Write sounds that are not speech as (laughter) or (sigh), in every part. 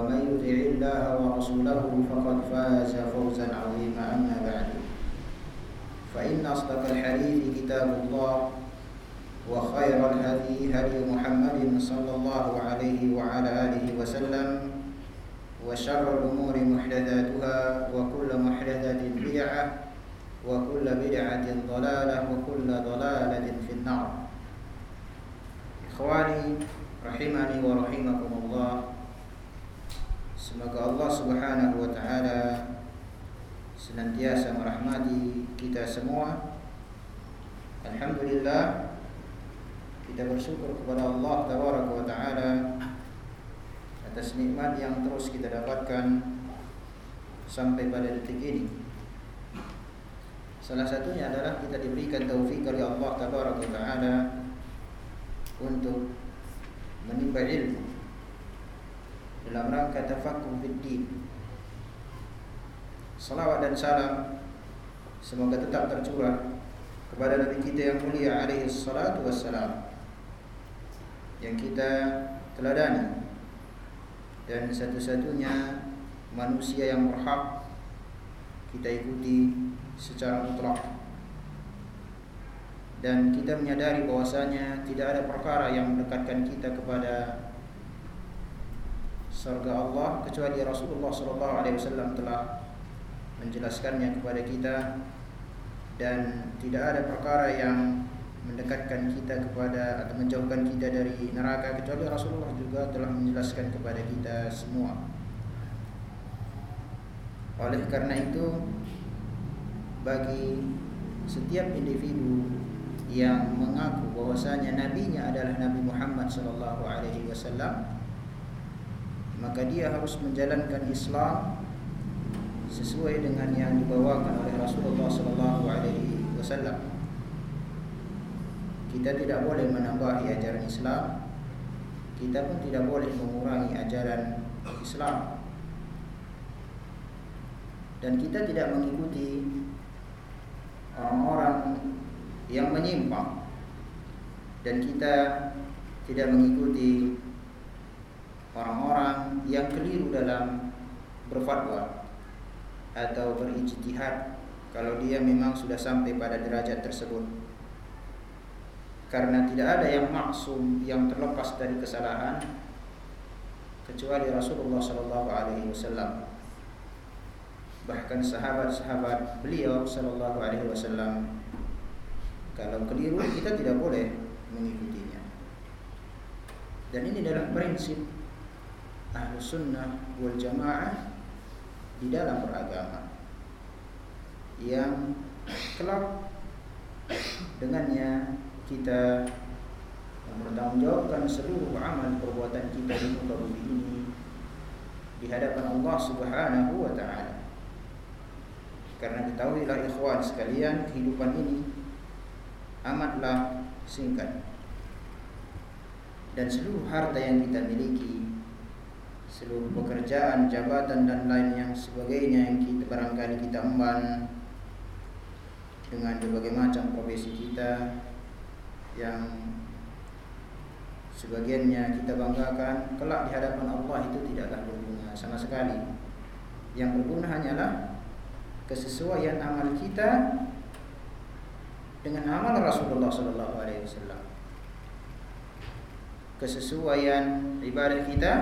ومن يطع الله ورسوله فقد فاز فوزا عظيما أما بعد. فإن أصدق الحديث كتاب الله وخير الهدي هدي محمد صلى الله عليه وعلى آله وسلم وشر الأمور محدثاتها وكل محدثة بدعة وكل بدعة ضلالة وكل ضلالة في النار. Ikhwani rahimani wa rahimakumullah Semoga Allah subhanahu wa ta'ala Senantiasa merahmati kita semua. Alhamdulillah Kita bersyukur kepada Allah Tabaraka wa ta'ala Atas nikmat yang terus kita dapatkan Sampai pada detik ini. Salah satunya adalah kita diberikan taufik oleh Allah Tabaraka wa ta'ala untuk menimba ilmu dalam rangka tafaqquh fid Salawat dan salam semoga tetap tercurah kepada Nabi kita yang mulia alaihi salatu wassalam yang kita teladani. Dan satu-satunya manusia yang berhak kita ikuti secara mutlak. Dan kita menyadari bahwasanya tidak ada perkara yang mendekatkan kita kepada surga Allah kecuali Rasulullah SAW telah menjelaskannya kepada kita dan tidak ada perkara yang mendekatkan kita kepada atau menjauhkan kita dari neraka kecuali Rasulullah juga telah menjelaskan kepada kita semua. Oleh karena itu bagi setiap individu yang mengaku bahwasanya nabinya adalah Nabi Muhammad sallallahu alaihi wasallam maka dia harus menjalankan Islam sesuai dengan yang dibawakan oleh Rasulullah sallallahu alaihi wasallam. Kita tidak boleh menambahi ajaran Islam. Kita pun tidak boleh mengurangi ajaran Islam. Dan kita tidak mengikuti orang-orang yang menyimpang dan kita tidak mengikuti orang-orang yang keliru dalam berfatwa atau berijtihad kalau dia memang sudah sampai pada derajat tersebut karena tidak ada yang maksum yang terlepas dari kesalahan kecuali Rasulullah sallallahu alaihi wasallam bahkan sahabat-sahabat beliau sallallahu alaihi wasallam kalau keliru kita tidak boleh mengikutinya. Dan ini adalah prinsip ahlu sunnah wal jamaah di dalam beragama yang kelak dengannya kita mempertanggungjawabkan seluruh amal perbuatan kita di muka bumi ini di hadapan Allah Subhanahu wa taala. Karena ketahuilah ikhwan sekalian, kehidupan ini amatlah singkat dan seluruh harta yang kita miliki seluruh pekerjaan, jabatan dan lain yang sebagainya yang kita barangkali kita emban dengan berbagai macam profesi kita yang sebagiannya kita banggakan kelak di hadapan Allah itu tidaklah berguna sama sekali yang berguna hanyalah kesesuaian amal kita dengan amal Rasulullah sallallahu alaihi wasallam. Kesesuaian ibadah kita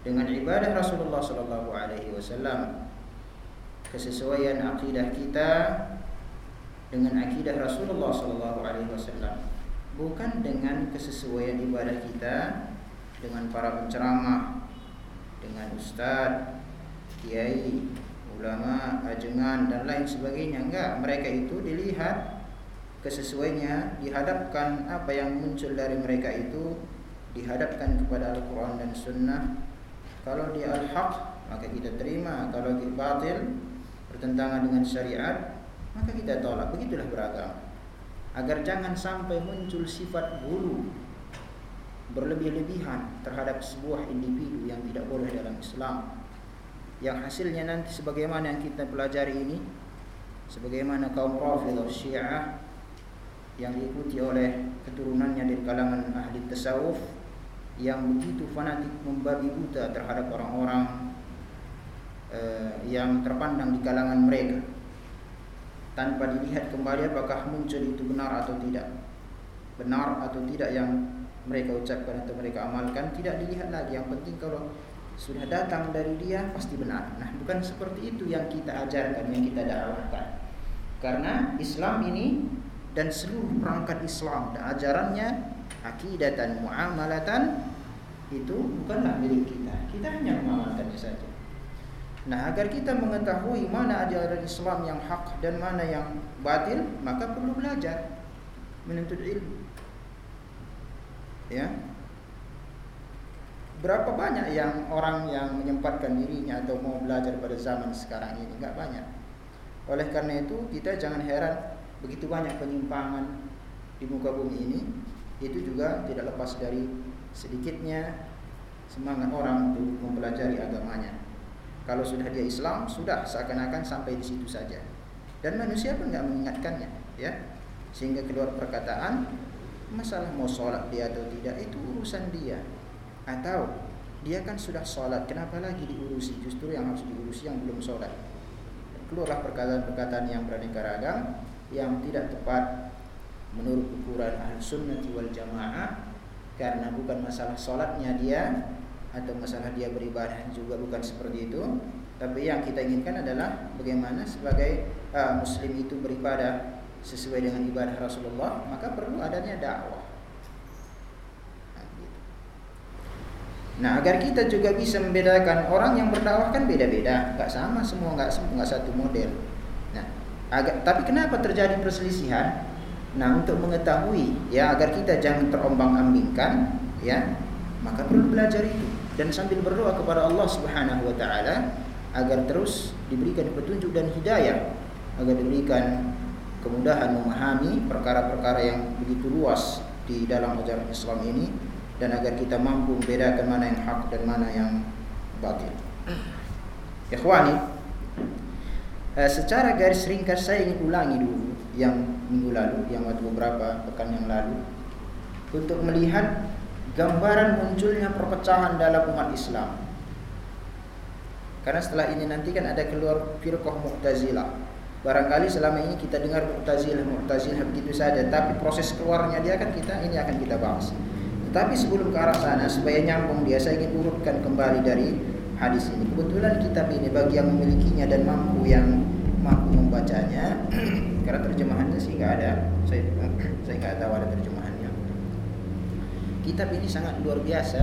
dengan ibadah Rasulullah sallallahu alaihi wasallam kesesuaian akidah kita dengan akidah Rasulullah sallallahu alaihi wasallam bukan dengan kesesuaian ibadah kita dengan para penceramah dengan ustaz kiai ulama ajengan dan lain sebagainya. Enggak mereka itu dilihat kesesuaiannya dihadapkan apa yang muncul dari mereka itu dihadapkan kepada Al-Quran dan Sunnah kalau dia al-haq maka kita terima. Kalau dia batil bertentangan dengan syariat maka kita tolak. Begitulah beragama. Agar jangan sampai muncul sifat gulu berlebih-lebihan terhadap sebuah individu yang tidak boleh dalam Islam. Yang hasilnya nanti sebagaimana yang kita pelajari ini sebagaimana kaum Rafidhah Syiah yang diikuti oleh keturunannya dari kalangan ahli tasawuf yang begitu fanatik membabi buta terhadap orang-orang uh, yang terpandang di kalangan mereka. Tanpa dilihat kembali apakah muncul itu benar atau tidak. Benar atau tidak yang mereka ucapkan atau mereka amalkan tidak dilihat lagi. Yang penting kalau sudah datang dari dia pasti benar. Nah bukan seperti itu yang kita ajarkan yang kita dakwahkan karena Islam ini dan seluruh perangkat Islam dan ajarannya akidah dan muamalatan itu bukanlah milik kita. Kita hanya mengamalkannya saja. Nah, agar kita mengetahui mana ajaran Islam yang hak dan mana yang batil, maka perlu belajar menuntut ilmu. Ya. Berapa banyak yang orang yang menyempatkan dirinya atau mau belajar pada zaman sekarang ini? Enggak banyak. Oleh karena itu, kita jangan heran begitu banyak penyimpangan di muka bumi ini itu juga tidak lepas dari sedikitnya semangat orang untuk mempelajari agamanya. Kalau sudah dia Islam, sudah seakan-akan sampai di situ saja. Dan manusia pun nggak mengingatkannya, ya. Sehingga keluar perkataan masalah mau sholat dia atau tidak itu urusan dia. Atau dia kan sudah sholat, kenapa lagi diurusi? Justru yang harus diurusi yang belum sholat. Keluarlah perkataan-perkataan yang beraneka ragam yang tidak tepat menurut ukuran ahli sunnah wal jamaah karena bukan masalah sholatnya dia atau masalah dia beribadah juga bukan seperti itu. Tapi yang kita inginkan adalah bagaimana sebagai uh, muslim itu beribadah sesuai dengan ibadah Rasulullah maka perlu adanya dakwah. Nah, gitu. nah agar kita juga bisa membedakan orang yang berdakwah kan beda-beda. Nggak sama semua nggak nggak satu model. Nah agar tapi kenapa terjadi perselisihan Nah, untuk mengetahui ya agar kita jangan terombang-ambingkan ya, maka perlu belajar itu dan sambil berdoa kepada Allah Subhanahu wa taala agar terus diberikan petunjuk dan hidayah agar diberikan kemudahan memahami perkara-perkara yang begitu luas di dalam ajaran Islam ini dan agar kita mampu membedakan mana yang hak dan mana yang batil. Ikhwani, eh, secara garis ringkas saya ingin ulangi dulu yang minggu lalu, yang waktu beberapa pekan yang lalu, untuk melihat gambaran munculnya perpecahan dalam umat Islam. Karena setelah ini nanti kan ada keluar firqah Mu'tazilah. Barangkali selama ini kita dengar Mu'tazilah, Mu'tazilah begitu saja, tapi proses keluarnya dia kan kita ini akan kita bahas. Tetapi sebelum ke arah sana, supaya nyambung dia, saya ingin urutkan kembali dari hadis ini. Kebetulan kitab ini bagi yang memilikinya dan mampu yang mampu membacanya (clears throat) karena terjemahannya sih nggak ada. Saya (clears throat) saya nggak tahu ada terjemahannya. Kitab ini sangat luar biasa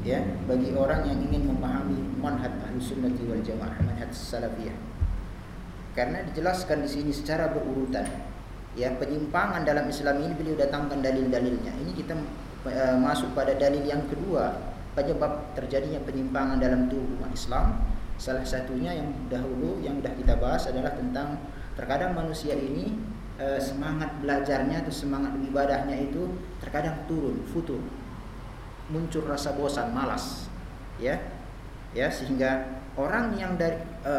ya bagi orang yang ingin memahami manhaj ahlus sunnah wal jamaah manhaj salafiyah. Karena dijelaskan di sini secara berurutan ya penyimpangan dalam Islam ini beliau datangkan dalil-dalilnya. Ini kita uh, masuk pada dalil yang kedua penyebab terjadinya penyimpangan dalam tubuh Islam Salah satunya yang dahulu yang sudah kita bahas adalah tentang terkadang manusia ini e, semangat belajarnya atau semangat ibadahnya itu terkadang turun, futur. Muncul rasa bosan, malas. Ya. Ya, sehingga orang yang dari e,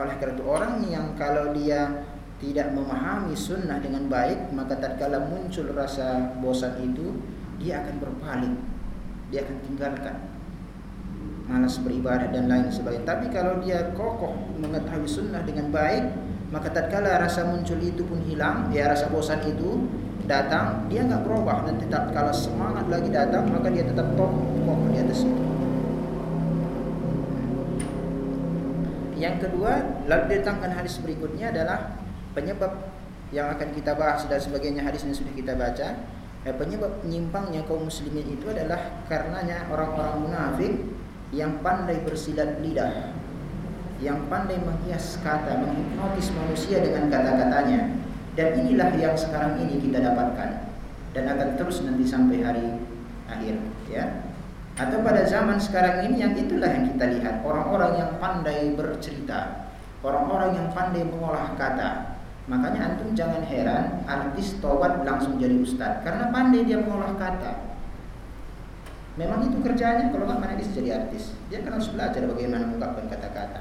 oleh karena itu orang yang kalau dia tidak memahami sunnah dengan baik maka tatkala muncul rasa bosan itu dia akan berpaling dia akan tinggalkan malas beribadah dan lain sebagainya. Tapi kalau dia kokoh mengetahui sunnah dengan baik, maka tatkala rasa muncul itu pun hilang, ya rasa bosan itu datang, dia nggak berubah dan tetap kalau semangat lagi datang, maka dia tetap kokoh di atas itu. yang kedua lalu datangkan hadis berikutnya adalah penyebab yang akan kita bahas dan sebagainya hadisnya sudah kita baca eh, penyebab penyimpangnya kaum muslimin itu adalah karenanya orang-orang munafik yang pandai bersilat lidah yang pandai menghias kata menghipnotis manusia dengan kata-katanya. Dan inilah yang sekarang ini kita dapatkan dan akan terus nanti sampai hari akhir ya. Atau pada zaman sekarang ini yang itulah yang kita lihat orang-orang yang pandai bercerita orang-orang yang pandai mengolah kata. Makanya antum jangan heran artis tobat langsung jadi ustadz. Karena pandai dia mengolah kata memang itu kerjanya kalau nggak mana bisa jadi artis dia kan harus belajar bagaimana mengungkapkan kata-kata.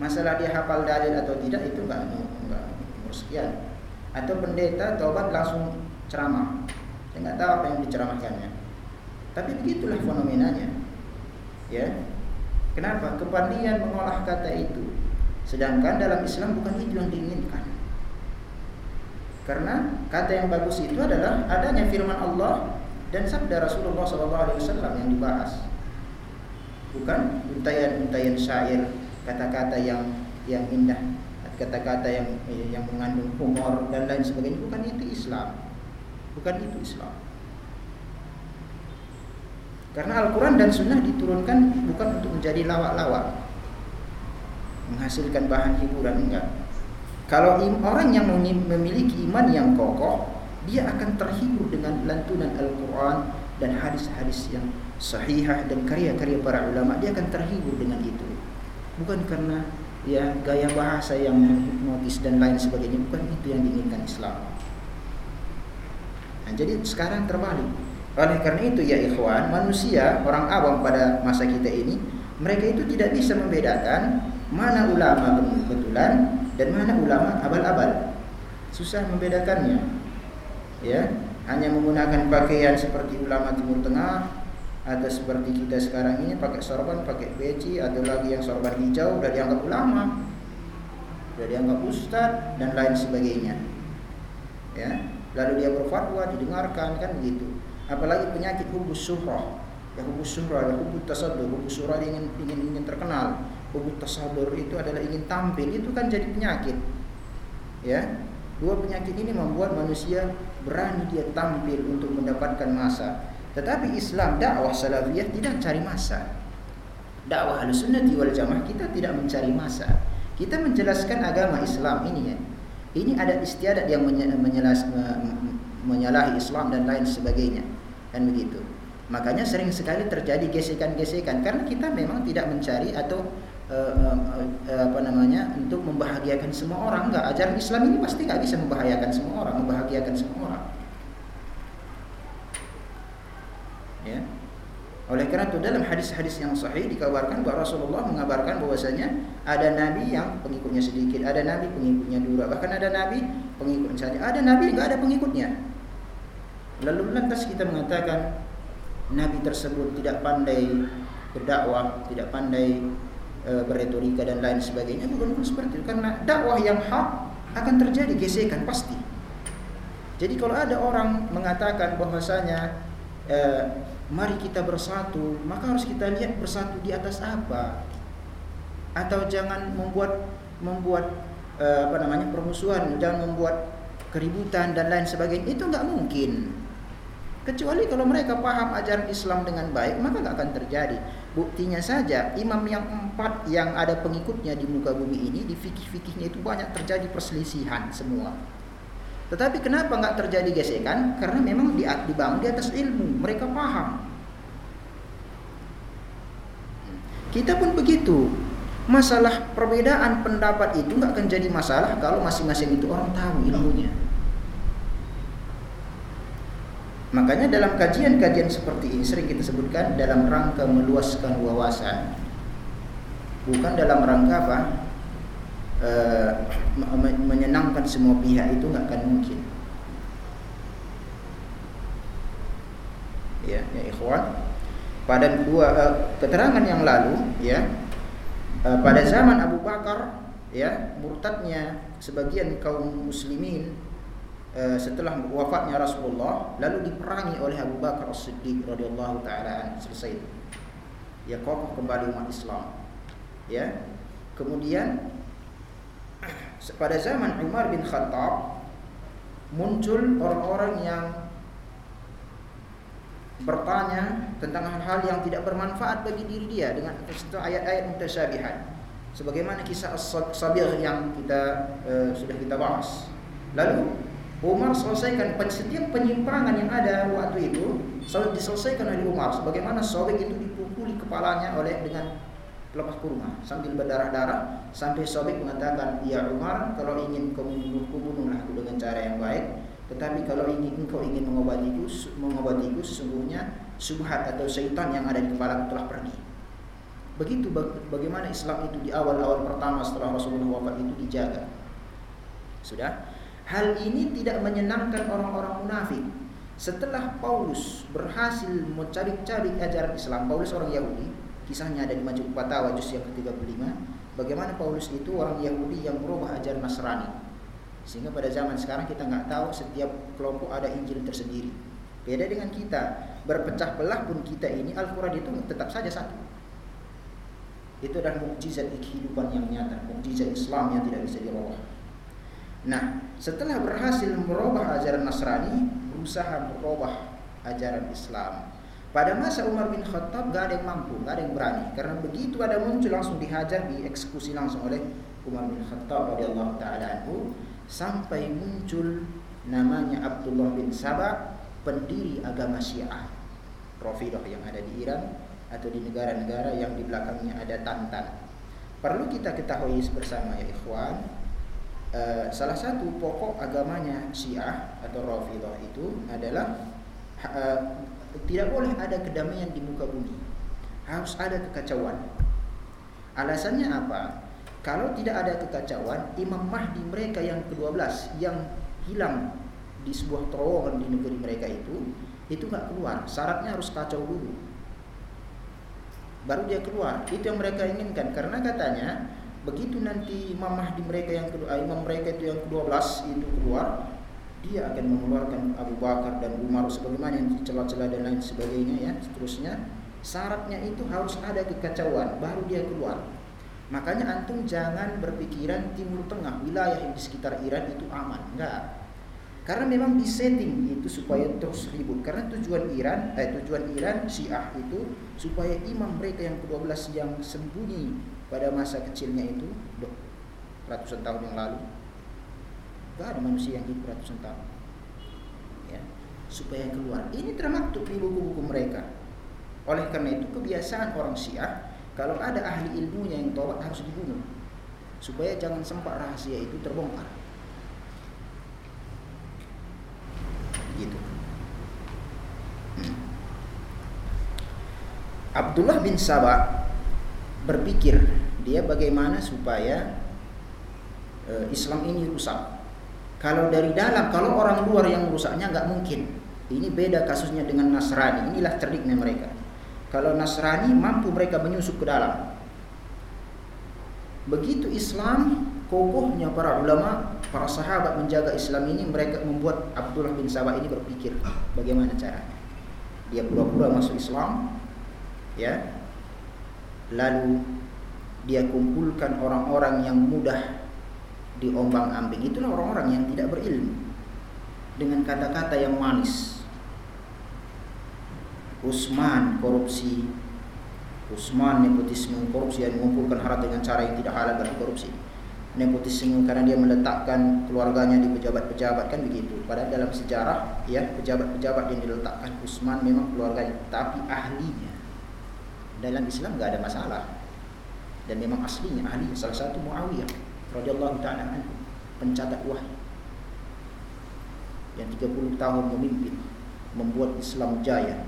Masalah dia hafal dalil atau tidak itu enggak enggak sekian. Atau pendeta tobat langsung ceramah. Saya nggak tahu apa yang diceramahkannya. Tapi begitulah fenomenanya. Ya. Kenapa? Kepandian mengolah kata itu. Sedangkan dalam Islam bukan itu yang diinginkan. Karena kata yang bagus itu adalah adanya firman Allah dan sabda Rasulullah SAW yang dibahas bukan untayan-untayan syair kata-kata yang yang indah kata-kata yang yang mengandung humor dan lain sebagainya. Bukan itu Islam. Bukan itu Islam. Karena Al-Quran dan Sunnah diturunkan bukan untuk menjadi lawak-lawak menghasilkan bahan hiburan enggak. Kalau orang yang memiliki iman yang kokoh dia akan terhibur dengan lantunan Al-Quran dan hadis-hadis yang sahihah dan karya-karya para ulama dia akan terhibur dengan itu bukan karena ya gaya bahasa yang menghipnotis dan lain sebagainya bukan itu yang diinginkan Islam. Nah, jadi sekarang terbalik. Oleh karena itu ya ikhwan, manusia orang awam pada masa kita ini mereka itu tidak bisa membedakan mana ulama betulan dan mana ulama abal-abal. Susah membedakannya. Ya, hanya menggunakan pakaian seperti ulama Timur Tengah ada seperti kita sekarang ini pakai sorban, pakai peci, ada lagi yang sorban hijau udah dianggap ulama, udah dianggap ustad dan lain sebagainya. Ya, lalu dia berfatwa didengarkan kan begitu. Apalagi penyakit hubus surah, ya hubus surah, ya hubus tasadur, hubus surah ingin ingin ingin terkenal, hubus tasadur itu adalah ingin tampil, itu kan jadi penyakit. Ya, dua penyakit ini membuat manusia berani dia tampil untuk mendapatkan masa tetapi Islam dakwah salafiyah tidak cari masa. Dakwah sunnati wal jamaah kita tidak mencari masa. Kita menjelaskan agama Islam ini ya. Ini ada istiadat yang menyelas, menyalahi Islam dan lain sebagainya. Dan begitu. Makanya sering sekali terjadi gesekan-gesekan karena kita memang tidak mencari atau uh, uh, apa namanya untuk membahagiakan semua orang. Enggak, ajaran Islam ini pasti nggak bisa membahayakan semua orang, membahagiakan semua orang. ya oleh karena itu dalam hadis-hadis yang sahih dikabarkan bahwa Rasulullah mengabarkan bahwasanya ada nabi yang pengikutnya sedikit, ada nabi pengikutnya dua, bahkan ada nabi pengikut saja, ada nabi enggak ada pengikutnya. Lalu lantas kita mengatakan nabi tersebut tidak pandai berdakwah, tidak pandai e, berretorika dan lain sebagainya, bukan, bukan seperti itu karena dakwah yang hak akan terjadi gesekan pasti. Jadi kalau ada orang mengatakan bahwasanya e, mari kita bersatu, maka harus kita lihat bersatu di atas apa. Atau jangan membuat membuat uh, apa namanya permusuhan, jangan membuat keributan dan lain sebagainya. Itu nggak mungkin. Kecuali kalau mereka paham ajaran Islam dengan baik, maka nggak akan terjadi. Buktinya saja, imam yang empat yang ada pengikutnya di muka bumi ini, di fikih-fikihnya itu banyak terjadi perselisihan semua. Tetapi kenapa nggak terjadi gesekan? Karena memang di, dibangun di atas ilmu, mereka paham. Kita pun begitu. Masalah perbedaan pendapat itu nggak akan jadi masalah kalau masing-masing itu orang tahu ilmunya. Makanya dalam kajian-kajian seperti ini sering kita sebutkan dalam rangka meluaskan wawasan. Bukan dalam rangka apa? uh, menyenangkan semua pihak itu nggak akan mungkin. Ya, ya ikhwan. Pada dua uh, keterangan yang lalu, ya, uh, pada zaman Abu Bakar, ya, murtadnya sebagian kaum muslimin uh, setelah wafatnya Rasulullah, lalu diperangi oleh Abu Bakar As-Siddiq radhiyallahu taala selesai. Ya kokoh kembali umat Islam Ya. Kemudian (clears throat) pada zaman Umar bin Khattab muncul orang-orang yang bertanya tentang hal-hal yang tidak bermanfaat bagi diri dia dengan ayat-ayat mutasyabihat. Sebagaimana kisah As-Sabir yang kita uh, sudah kita bahas. Lalu Umar selesaikan setiap penyimpangan yang ada waktu itu selalu diselesaikan oleh Umar. Sebagaimana Sobek itu dipukuli kepalanya oleh dengan lepas kurma sambil berdarah-darah sampai Sobek mengatakan, "Ya Umar, kalau ingin kamu membunuhku bunuhlah aku dengan cara yang baik, tetapi kalau ingin engkau ingin mengobatiku, mengobatiku sesungguhnya subhat atau syaitan yang ada di kepala telah pergi." Begitu bagaimana Islam itu di awal-awal pertama setelah Rasulullah wafat itu dijaga. Sudah? Hal ini tidak menyenangkan orang-orang munafik. Setelah Paulus berhasil mencari-cari ajaran Islam, Paulus orang Yahudi, Kisahnya ada di Majmu' Fatawa juz yang ke-35. Bagaimana Paulus itu orang Yahudi yang merubah ajaran Nasrani. Sehingga pada zaman sekarang kita nggak tahu setiap kelompok ada Injil tersendiri. Beda dengan kita, berpecah belah pun kita ini Al-Quran itu tetap saja satu. Itu adalah mukjizat kehidupan yang nyata, mukjizat Islam yang tidak bisa dirubah. Nah, setelah berhasil merubah ajaran Nasrani, berusaha merubah ajaran Islam. Pada masa Umar bin Khattab gak ada yang mampu, gak ada yang berani. Karena begitu ada muncul langsung dihajar, dieksekusi langsung oleh Umar bin Khattab radhiyallahu taala anhu sampai muncul namanya Abdullah bin Sabah, pendiri agama Syiah. Rafidah yang ada di Iran atau di negara-negara yang di belakangnya ada Tantan. Perlu kita ketahui bersama ya ikhwan, uh, salah satu pokok agamanya Syiah atau Rafidah itu adalah uh, tidak boleh ada kedamaian di muka bumi. Harus ada kekacauan. Alasannya apa? Kalau tidak ada kekacauan, Imam Mahdi mereka yang ke-12 yang hilang di sebuah terowongan di negeri mereka itu, itu nggak keluar. Syaratnya harus kacau dulu. Baru dia keluar. Itu yang mereka inginkan karena katanya begitu nanti Imam Mahdi mereka yang kedua, imam mereka itu yang ke-12 itu keluar, dia akan mengeluarkan Abu Bakar dan Umar sebagaimana yang celah-celah dan lain sebagainya ya seterusnya. Syaratnya itu harus ada kekacauan baru dia keluar. Makanya antum jangan berpikiran timur tengah wilayah yang di sekitar Iran itu aman. Enggak. Karena memang disetting itu supaya terus ribut. Karena tujuan Iran eh tujuan Iran Syiah itu supaya imam mereka yang ke-12 yang sembunyi pada masa kecilnya itu ratusan tahun yang lalu Gak ada manusia yang hidup ratusan tahun. Ya, supaya keluar. Ini termaktub di buku-buku mereka. Oleh karena itu kebiasaan orang Syiah kalau ada ahli ilmunya yang tobat harus dibunuh supaya jangan sempat rahasia itu terbongkar. Gitu. Hmm. Abdullah bin Sabah berpikir dia bagaimana supaya uh, Islam ini rusak kalau dari dalam, kalau orang luar yang merusaknya nggak mungkin. Ini beda kasusnya dengan Nasrani. Inilah cerdiknya mereka. Kalau Nasrani mampu mereka menyusup ke dalam. Begitu Islam, kokohnya para ulama, para sahabat menjaga Islam ini, mereka membuat Abdullah bin Sabah ini berpikir bagaimana caranya. Dia pura-pura masuk Islam, ya. Lalu dia kumpulkan orang-orang yang mudah diombang-ambing itulah orang-orang yang tidak berilmu dengan kata-kata yang manis. Usman korupsi, Usman nepotisme korupsi yang mengumpulkan harta dengan cara yang tidak halal berarti korupsi. Nepotisme karena dia meletakkan keluarganya di pejabat-pejabat kan begitu. Padahal dalam sejarah ya pejabat-pejabat yang diletakkan Usman memang keluarganya, tapi ahlinya dalam Islam nggak ada masalah dan memang aslinya ahli salah satu Muawiyah radhiyallahu taala anhu pencatat wahyu. Yang 30 tahun memimpin membuat Islam jaya.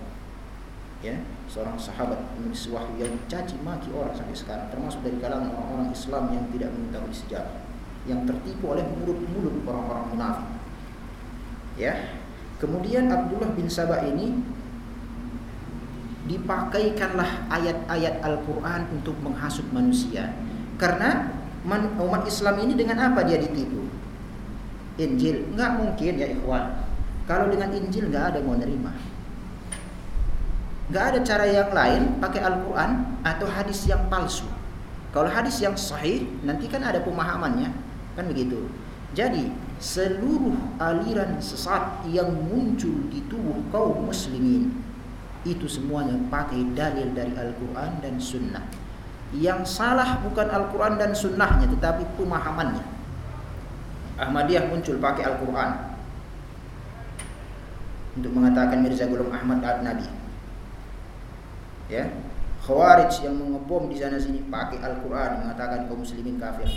Ya seorang sahabat menulis wahyu yang caci maki orang sampai sekarang termasuk dari kalangan orang-orang Islam yang tidak mengetahui sejarah yang tertipu oleh mulut-mulut orang-orang munafik. Ya kemudian Abdullah bin Sabah ini dipakaikanlah ayat-ayat Al-Quran untuk menghasut manusia karena umat Islam ini dengan apa dia ditipu? Injil. Enggak mungkin ya ikhwan. Kalau dengan Injil enggak ada mau nerima. Enggak ada cara yang lain pakai Al-Quran atau hadis yang palsu. Kalau hadis yang sahih nanti kan ada pemahamannya, kan begitu. Jadi seluruh aliran sesat yang muncul di tubuh kaum muslimin itu semuanya pakai dalil dari Al-Quran dan Sunnah. Yang salah bukan Al-Quran dan Sunnahnya, tetapi pemahamannya. Ahmadiyah muncul pakai Al-Quran untuk mengatakan Mirza Ghulam Ahmad Ad-Nabi. Ya, Khawarij yang mengebom di sana sini pakai Al-Quran mengatakan kaum muslimin kafir.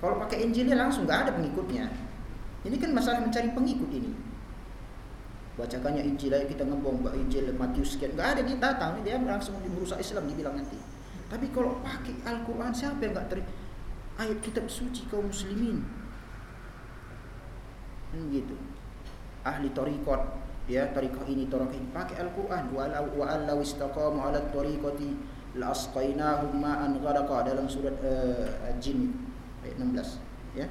Kalau pakai Injilnya langsung nggak ada pengikutnya. Ini kan masalah mencari pengikut ini. Bacakannya Injil ayo kita ngebom Injil Matius sekian nggak ada dia datang dia langsung merusak Islam dibilang nanti. Tapi kalau pakai Al-Quran siapa yang nggak teri ayat kitab suci kaum muslimin? Hmm, gitu. Ahli torikot ya tariqah ini tariqah ini pakai Al-Qur'an wa wa allau istaqamu ala tariqati la asqainahum ma'an ghadaqa dalam surat uh, Jin ayat 16 ya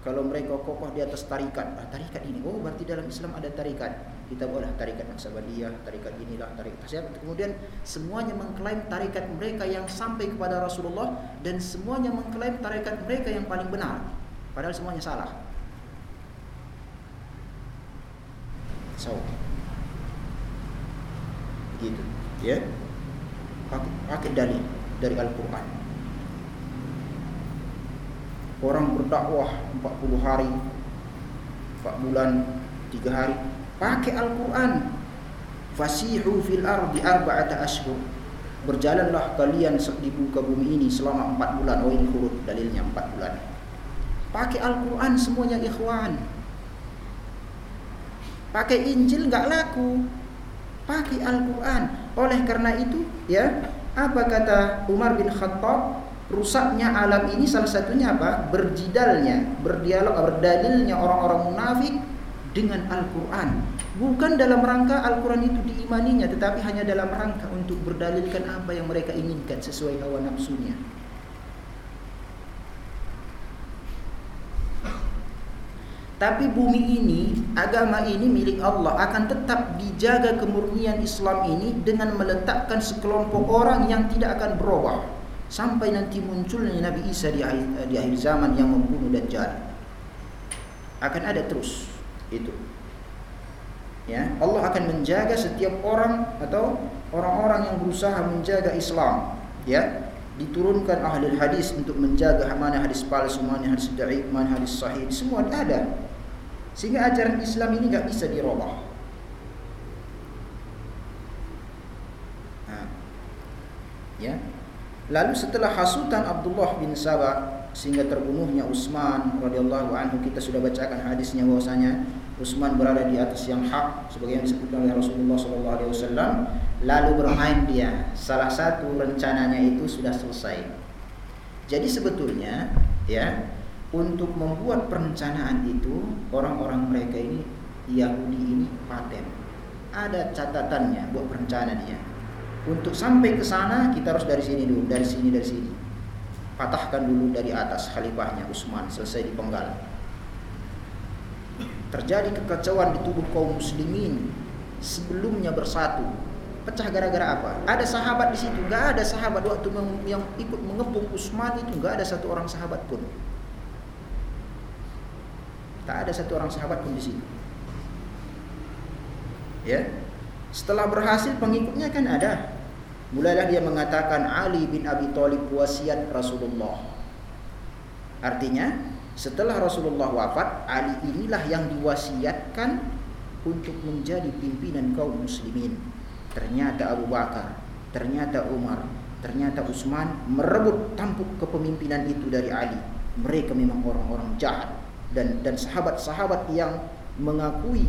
kalau mereka kokoh di atas tarikat ah, tarikat ini oh berarti dalam Islam ada tarikat. Kita boleh tarikat Naksabandiyah tarikat inilah tarikat siapa? Kemudian semuanya mengklaim tarikat mereka yang sampai kepada Rasulullah dan semuanya mengklaim tarikat mereka yang paling benar. Padahal semuanya salah. Saw gitu ya. Pakai, pakai dalil dari Al-Quran orang berdakwah 40 hari 4 bulan 3 hari pakai Al-Quran fasihu fil ardi arba'ata ashhur berjalanlah kalian di muka bumi ini selama 4 bulan oh ini huruf dalilnya 4 bulan pakai Al-Quran semuanya ikhwan Pakai Injil nggak laku. Pakai Al-Quran. Oleh karena itu, ya, apa kata Umar bin Khattab? Rusaknya alam ini salah satunya apa? Berjidalnya, berdialog, berdalilnya orang-orang munafik dengan Al-Quran. Bukan dalam rangka Al-Quran itu diimaninya, tetapi hanya dalam rangka untuk berdalilkan apa yang mereka inginkan sesuai hawa nafsunya. Tapi bumi ini, agama ini milik Allah akan tetap dijaga kemurnian Islam ini dengan meletakkan sekelompok orang yang tidak akan berubah sampai nanti munculnya Nabi Isa di akhir, di akhir zaman yang membunuh Dajjal. Akan ada terus itu. Ya, Allah akan menjaga setiap orang atau orang-orang yang berusaha menjaga Islam, ya. Diturunkan ahli hadis untuk menjaga mana hadis palsu, mana hadis dhaif, mana hadis sahih, semua ada. Sehingga ajaran Islam ini nggak bisa dirubah. Nah. Ya. Lalu setelah hasutan Abdullah bin Sabah sehingga terbunuhnya Utsman radhiyallahu anhu kita sudah bacakan hadisnya bahwasanya Utsman berada di atas yang hak sebagaimana disebutkan oleh Rasulullah sallallahu alaihi wasallam. Lalu bermain dia. Salah satu rencananya itu sudah selesai. Jadi sebetulnya ya untuk membuat perencanaan itu orang-orang mereka ini Yahudi ini paten. Ada catatannya buat perencanaan dia untuk sampai ke sana kita harus dari sini dulu dari sini dari sini. Patahkan dulu dari atas khalifahnya Utsman selesai dipenggal terjadi kekacauan di tubuh kaum muslimin sebelumnya bersatu. Pecah gara-gara apa? Ada sahabat di situ nggak ada sahabat waktu yang ikut mengepung Utsman itu nggak ada satu orang sahabat pun. Tak ada satu orang sahabat pun di sini. Ya. Setelah berhasil pengikutnya kan ada. Mulailah dia mengatakan Ali bin Abi Thalib wasiat Rasulullah. Artinya, setelah Rasulullah wafat, Ali inilah yang diwasiatkan untuk menjadi pimpinan kaum muslimin. Ternyata Abu Bakar, ternyata Umar, ternyata Utsman merebut tampuk kepemimpinan itu dari Ali. Mereka memang orang-orang jahat dan dan sahabat-sahabat yang mengakui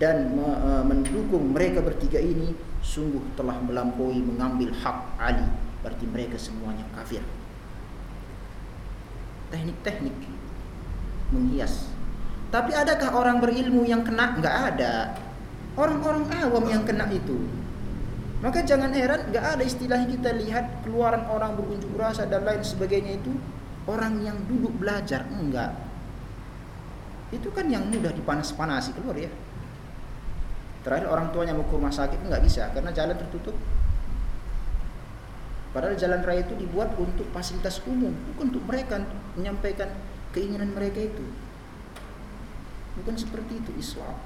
dan uh, mendukung mereka bertiga ini sungguh telah melampaui mengambil hak Ali. Berarti mereka semuanya kafir. Teknik-teknik menghias. Tapi adakah orang berilmu yang kena? Nggak ada. Orang-orang awam yang kena itu. Maka jangan heran nggak ada istilah kita lihat keluaran orang berunjuk rasa dan lain sebagainya itu. Orang yang duduk belajar enggak itu kan yang mudah dipanas-panasi keluar ya terakhir orang tuanya mau ke rumah sakit nggak bisa karena jalan tertutup Padahal jalan raya itu dibuat untuk fasilitas umum, bukan untuk mereka untuk menyampaikan keinginan mereka itu. Bukan seperti itu Islam.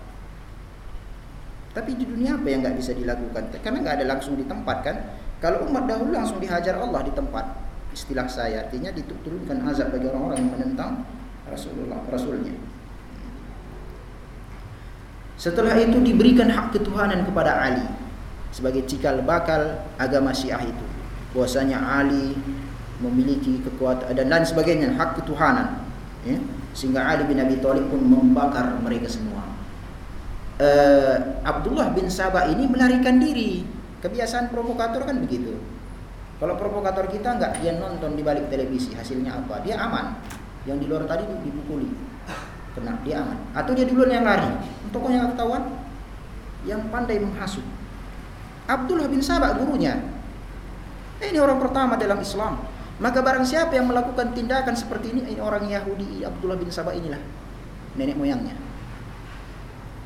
Tapi di dunia apa yang nggak bisa dilakukan? Karena nggak ada langsung di tempat kan. Kalau umat dahulu langsung dihajar Allah di tempat, istilah saya artinya diturunkan azab bagi orang-orang yang menentang Rasulullah Rasulnya. Setelah itu diberikan hak ketuhanan kepada Ali sebagai cikal bakal agama Syiah itu. Bahwasanya Ali memiliki kekuatan dan lain sebagainya hak ketuhanan. Ya. Sehingga Ali bin Abi Thalib pun membakar mereka semua. Uh, Abdullah bin Sabah ini melarikan diri. Kebiasaan provokator kan begitu. Kalau provokator kita nggak dia nonton di balik televisi, hasilnya apa? Dia aman. Yang di luar tadi dipukuli, kena dia aman. Atau dia duluan yang lari. Tokohnya ketahuan, yang pandai menghasut. Abdullah bin Sabah gurunya. Ini orang pertama dalam Islam. Maka barang siapa yang melakukan tindakan seperti ini, ini orang Yahudi Abdullah bin Sabah inilah nenek moyangnya.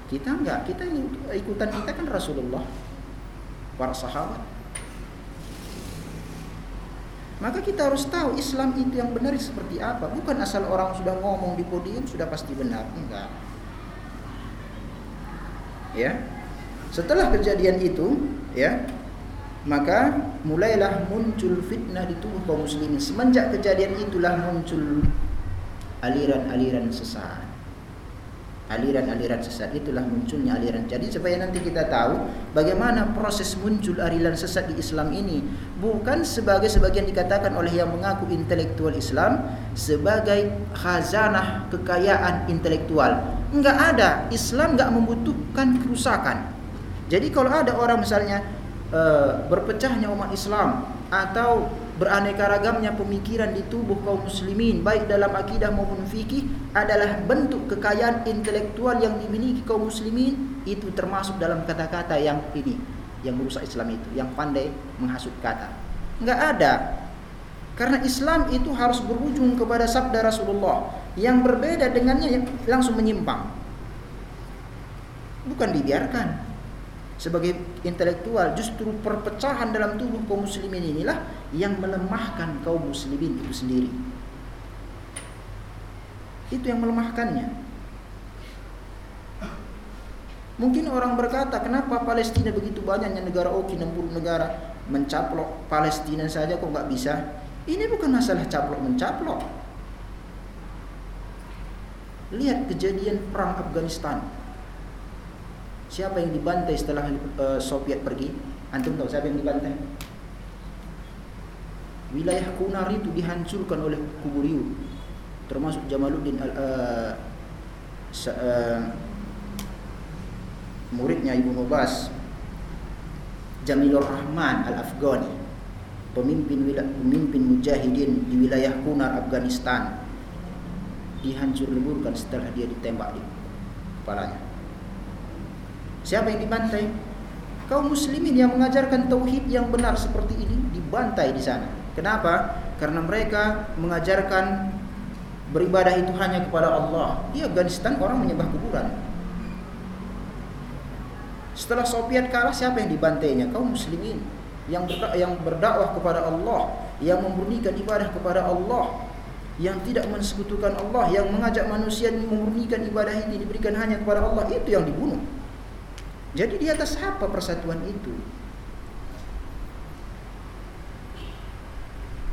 Kita enggak, kita ikutan kita kan Rasulullah, para sahabat. Maka kita harus tahu Islam itu yang benar seperti apa. Bukan asal orang sudah ngomong di podium sudah pasti benar. Enggak. Ya. Setelah kejadian itu, ya, maka mulailah muncul fitnah di tubuh kaum muslimin. Semenjak kejadian itulah muncul aliran-aliran sesat aliran-aliran sesat itulah munculnya aliran. Jadi supaya nanti kita tahu bagaimana proses muncul aliran sesat di Islam ini bukan sebagai sebagian dikatakan oleh yang mengaku intelektual Islam sebagai khazanah kekayaan intelektual. Enggak ada. Islam enggak membutuhkan kerusakan. Jadi kalau ada orang misalnya uh, berpecahnya umat Islam atau beraneka ragamnya pemikiran di tubuh kaum muslimin baik dalam akidah maupun fikih adalah bentuk kekayaan intelektual yang dimiliki kaum muslimin itu termasuk dalam kata-kata yang ini yang merusak Islam itu yang pandai menghasut kata enggak ada karena Islam itu harus berujung kepada sabda Rasulullah yang berbeda dengannya yang langsung menyimpang. Bukan dibiarkan. Sebagai intelektual justru perpecahan dalam tubuh kaum muslimin inilah yang melemahkan kaum muslimin itu sendiri. Itu yang melemahkannya. Mungkin orang berkata kenapa Palestina begitu banyaknya negara? Oki 60 negara. Mencaplok Palestina saja kok nggak bisa? Ini bukan masalah caplok mencaplok lihat kejadian perang Afghanistan Siapa yang dibantai setelah uh, Soviet pergi? Antum tahu siapa yang dibantai? Wilayah Kunar itu dihancurkan oleh Kuburiu, termasuk Jamaluddin al, uh, uh, muridnya Ibu Mubas Jamilur Rahman Al-Afghani pemimpin pemimpin mujahidin di wilayah Kunar Afghanistan dihancur leburkan setelah dia ditembak di kepalanya Siapa yang dibantai? Kaum muslimin yang mengajarkan tauhid yang benar seperti ini dibantai di sana. Kenapa? Karena mereka mengajarkan beribadah itu hanya kepada Allah. Di Afghanistan orang menyembah kuburan. Setelah Soviet kalah, siapa yang dibantainya? Kaum muslimin yang berdakwah kepada Allah, yang memurnikan ibadah kepada Allah, yang tidak mensekutukan Allah, yang mengajak manusia memurnikan ibadah ini diberikan hanya kepada Allah, itu yang dibunuh. Jadi di atas apa persatuan itu?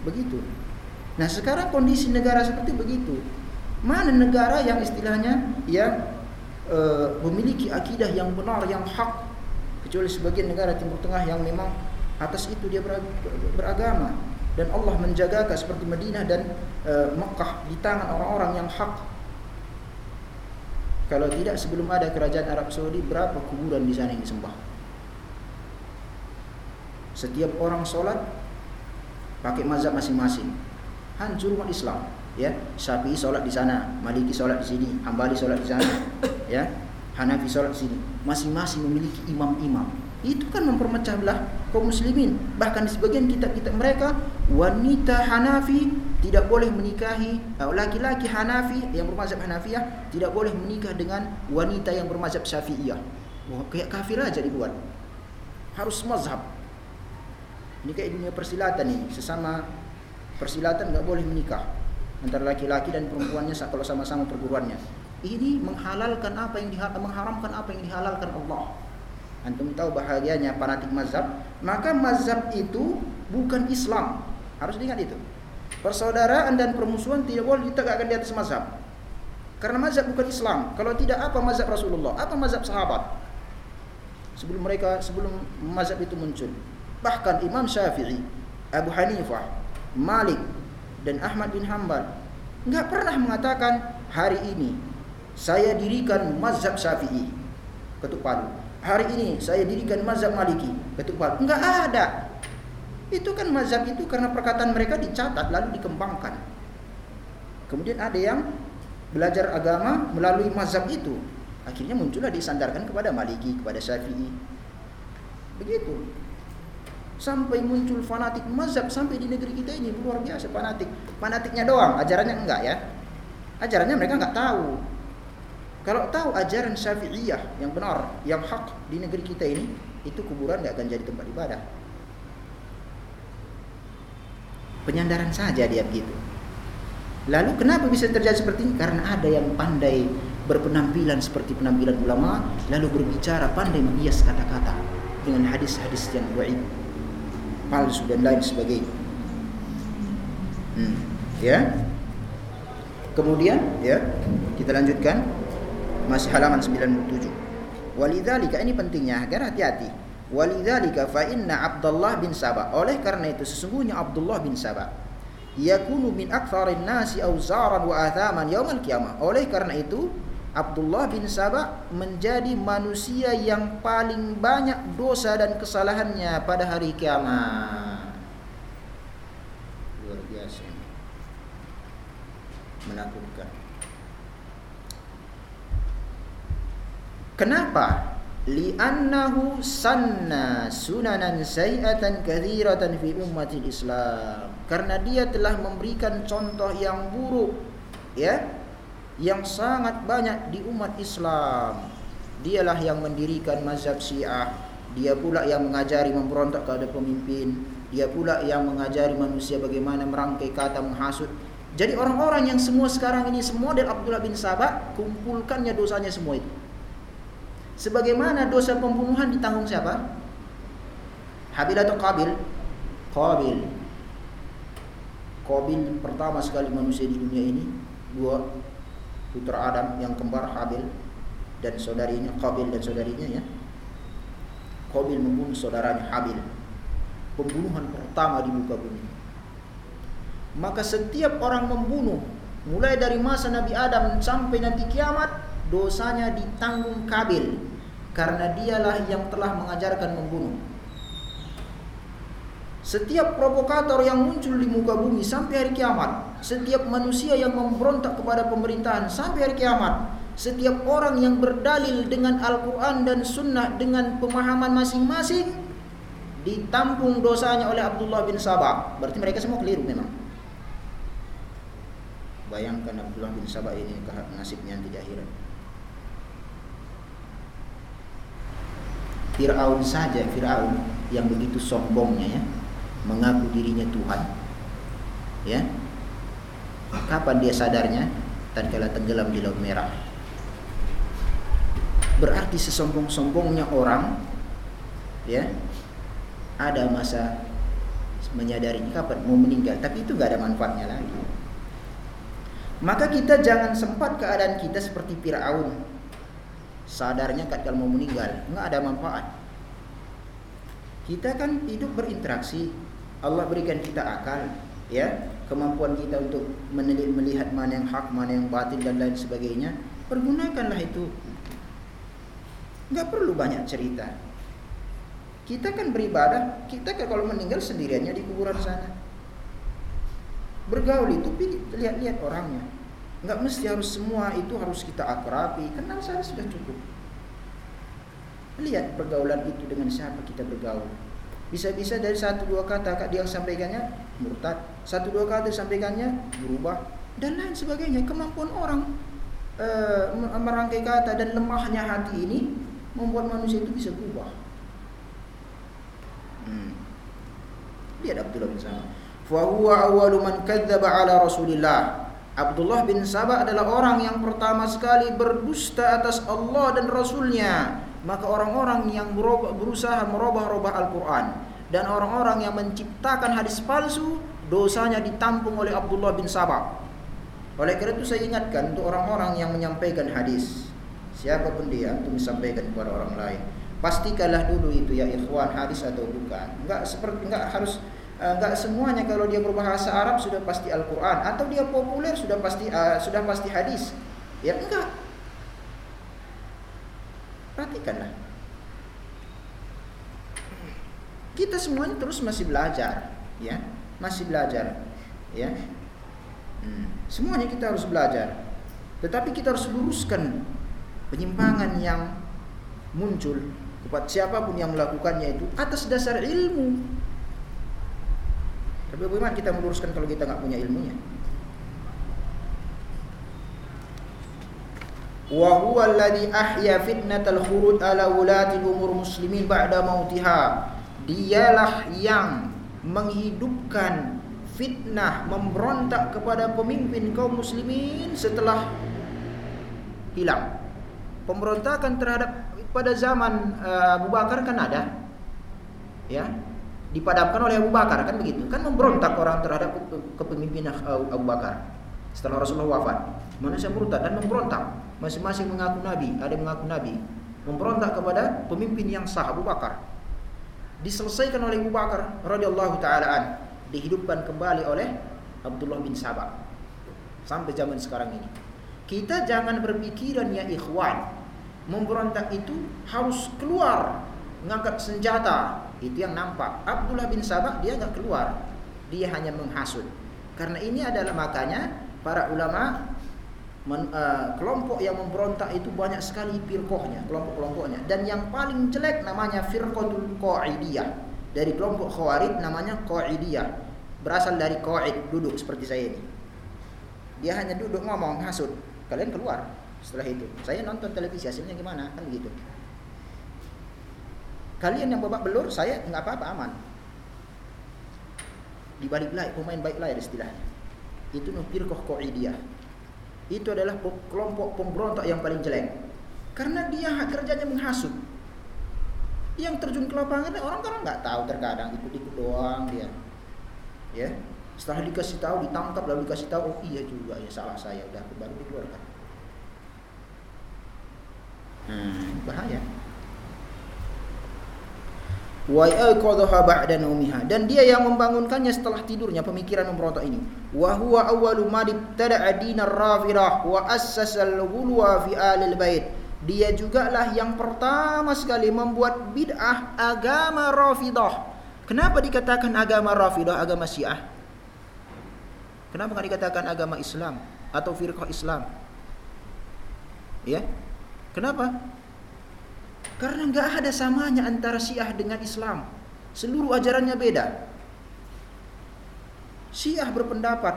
Begitu. Nah sekarang kondisi negara seperti begitu. Mana negara yang istilahnya yang e, memiliki akidah yang benar, yang hak, kecuali sebagian negara Timur Tengah yang memang atas itu dia beragama dan Allah menjaga seperti Madinah dan e, Mekah di tangan orang-orang yang hak kalau tidak sebelum ada kerajaan Arab Saudi berapa kuburan di sana yang disembah? Setiap orang sholat pakai mazhab masing-masing. Hancur umat Islam, ya. Syafi'i sholat di sana, Maliki sholat di sini, Hambali sholat di sana, ya. Hanafi sholat di sini. Masing-masing memiliki imam-imam. Itu kan mempermecah belah kaum muslimin. Bahkan di sebagian kitab-kitab mereka wanita Hanafi tidak boleh menikahi laki-laki Hanafi yang bermazhab Hanafiyah tidak boleh menikah dengan wanita yang bermazhab Syafi'iyah. Wah, kayak kafir aja dibuat. Harus mazhab. Ini kayak dunia persilatan ini, sesama persilatan nggak boleh menikah antara laki-laki dan perempuannya kalau sama-sama perguruannya. Ini menghalalkan apa yang diharamkan, apa yang dihalalkan Allah. Antum tahu bahagianya fanatik mazhab, maka mazhab itu bukan Islam. Harus diingat itu. Persaudaraan dan permusuhan tidak boleh ditegakkan di atas mazhab. Karena mazhab bukan Islam. Kalau tidak apa mazhab Rasulullah? Apa mazhab sahabat? Sebelum mereka sebelum mazhab itu muncul. Bahkan Imam Syafi'i, Abu Hanifah, Malik dan Ahmad bin Hambal nggak pernah mengatakan hari ini saya dirikan mazhab Syafi'i ketuk palu. Hari ini saya dirikan mazhab Maliki ketuk palu. Enggak ada. Itu kan mazhab itu karena perkataan mereka dicatat lalu dikembangkan. Kemudian ada yang belajar agama melalui mazhab itu. Akhirnya muncullah disandarkan kepada Maliki, kepada Syafi'i. Begitu sampai muncul fanatik mazhab sampai di negeri kita ini luar biasa fanatik fanatiknya doang ajarannya enggak ya ajarannya mereka enggak tahu kalau tahu ajaran syafi'iyah yang benar yang hak di negeri kita ini itu kuburan enggak akan jadi tempat ibadah penyandaran saja dia begitu lalu kenapa bisa terjadi seperti ini karena ada yang pandai berpenampilan seperti penampilan ulama lalu berbicara pandai menghias kata-kata dengan hadis-hadis yang wa'id palsu dan lain sebagainya. Hmm. Ya. Kemudian ya, kita lanjutkan masih halaman 97. Walidzalika ini pentingnya agar hati-hati. Walidzalika fa inna Abdullah bin Saba. Oleh karena itu sesungguhnya Abdullah bin Saba yakunu min aktsarin nasi awzaran wa athaman yaumal qiyamah. Oleh karena itu Abdullah bin Sabah menjadi manusia yang paling banyak dosa dan kesalahannya pada hari kiamat. Luar biasa. Menakutkan. Kenapa? Li'annahu sanna sunanan sayyatan kathiratan fi ummatil Islam. Karena dia telah memberikan contoh yang buruk ya yang sangat banyak di umat Islam. Dialah yang mendirikan mazhab Syiah. Dia pula yang mengajari memberontak kepada pemimpin. Dia pula yang mengajari manusia bagaimana merangkai kata menghasut. Jadi orang-orang yang semua sekarang ini semua dari Abdullah bin Sabah kumpulkannya dosanya semua itu. Sebagaimana dosa pembunuhan ditanggung siapa? Habil atau Qabil? Qabil. Qabil pertama sekali manusia di dunia ini dua putra Adam yang kembar Habil dan saudarinya Qabil dan saudarinya ya. Qabil membunuh saudaranya Habil. Pembunuhan pertama di muka bumi. Maka setiap orang membunuh mulai dari masa Nabi Adam sampai nanti kiamat dosanya ditanggung Kabil karena dialah yang telah mengajarkan membunuh. Setiap provokator yang muncul di muka bumi sampai hari kiamat, setiap manusia yang memberontak kepada pemerintahan sampai hari kiamat, setiap orang yang berdalil dengan Al-Quran dan Sunnah dengan pemahaman masing-masing, ditampung dosanya oleh Abdullah bin Sabah. Berarti mereka semua keliru memang. Bayangkan Abdullah bin Sabah ini nasibnya nanti di akhirat. Fir'aun saja, Fir'aun yang begitu sombongnya ya mengaku dirinya Tuhan. Ya. Kapan dia sadarnya? Tatkala tenggelam di laut merah. Berarti sesombong-sombongnya orang ya ada masa menyadari kapan? Mau meninggal. Tapi itu gak ada manfaatnya lagi. Maka kita jangan sempat keadaan kita seperti Firaun sadarnya kalau mau meninggal nggak ada manfaat kita kan hidup berinteraksi Allah berikan kita akal, ya, kemampuan kita untuk melihat mana yang hak, mana yang batin dan lain sebagainya. Pergunakanlah itu. Enggak perlu banyak cerita. Kita kan beribadah, kita kan kalau meninggal sendiriannya di kuburan sana. Bergaul itu lihat-lihat orangnya. Enggak mesti harus semua itu harus kita akrabi, kenal saja sudah cukup. Lihat pergaulan itu dengan siapa kita bergaul. Bisa-bisa dari satu dua kata dia sampaikannya murtad, satu dua kata sampaikannya berubah dan lain sebagainya. Kemampuan orang e, merangkai kata dan lemahnya hati ini membuat manusia itu bisa berubah. Hmm. Lihat Abdullah bin Sabah. Fa huwa awwalu man kadzdzaba ala Rasulillah. Abdullah bin Sabah adalah orang yang pertama sekali berdusta atas Allah dan Rasulnya. Maka orang-orang yang berusaha merubah-rubah Al-Quran dan orang-orang yang menciptakan hadis palsu dosanya ditampung oleh Abdullah bin Sabah. Oleh karena itu saya ingatkan untuk orang-orang yang menyampaikan hadis siapa pun dia untuk disampaikan kepada orang lain pastikanlah dulu itu ya ikhwan hadis atau bukan enggak seperti enggak harus enggak eh, semuanya kalau dia berbahasa Arab sudah pasti Al-Qur'an. Atau dia populer sudah pasti uh, sudah pasti hadis. Ya enggak. Perhatikanlah. Kita semuanya terus masih belajar ya. Masih belajar ya. Hmm. semuanya kita harus belajar. Tetapi kita harus luruskan penyimpangan yang muncul kepada siapa pun yang melakukannya itu atas dasar ilmu tapi bagaimana kita meluruskan kalau kita nggak punya ilmunya wa huwa alladhi ahya fitnatal khuruj ala ulati umur muslimin ba'da mautiha dialah yang menghidupkan fitnah memberontak kepada pemimpin kaum muslimin setelah hilang. Pemberontakan terhadap pada zaman uh, Abu Bakar kan ada. Ya. Dipadamkan oleh Abu Bakar kan begitu. Kan memberontak orang terhadap kepemimpinan Abu Bakar setelah Rasulullah wafat. Manusia murtad dan memberontak. Masing-masing mengaku nabi, ada yang mengaku nabi. Memberontak kepada pemimpin yang sah Abu Bakar diselesaikan oleh Abu Bakar radhiyallahu taalaan dihidupkan kembali oleh Abdullah bin Sabah sampai zaman sekarang ini. Kita jangan berpikiran ya ikhwan memberontak itu harus keluar mengangkat senjata itu yang nampak Abdullah bin Sabah dia nggak keluar dia hanya menghasut karena ini adalah makanya para ulama men, uh, kelompok yang memberontak itu banyak sekali firqahnya, kelompok-kelompoknya. Dan yang paling jelek namanya firqatul qaidiyah. Dari kelompok khawarij namanya qaidiyah. Berasal dari qaid, duduk seperti saya ini. Dia hanya duduk ngomong hasut. Kalian keluar setelah itu. Saya nonton televisi hasilnya gimana? Kan begitu. Kalian yang babak belur, saya nggak apa-apa aman. Di balik layar, pemain baik layar istilahnya. Itu firqah qaidiyah itu adalah kelompok pemberontak yang paling jelek. Karena dia kerjanya menghasut. Yang terjun ke lapangan orang orang nggak tahu terkadang ikut-ikut doang dia. Ya. Setelah dikasih tahu ditangkap lalu dikasih tahu oh iya juga ya salah saya udah baru dikeluarkan. Hmm, bahaya wa ayqadhaha ba'da naumiha. Dan dia yang membangunkannya setelah tidurnya pemikiran memberontak ini. Wa huwa awwalu man ibtada'a dinar rafidah wa assasa al-ghulwa fi bait. Dia juga lah yang pertama sekali membuat bid'ah agama rafidah kenapa dikatakan agama rafidah agama syiah? Kenapa enggak dikatakan agama Islam atau firqah Islam? Ya? Kenapa karena nggak ada samanya antara Syiah dengan Islam. Seluruh ajarannya beda. Syiah berpendapat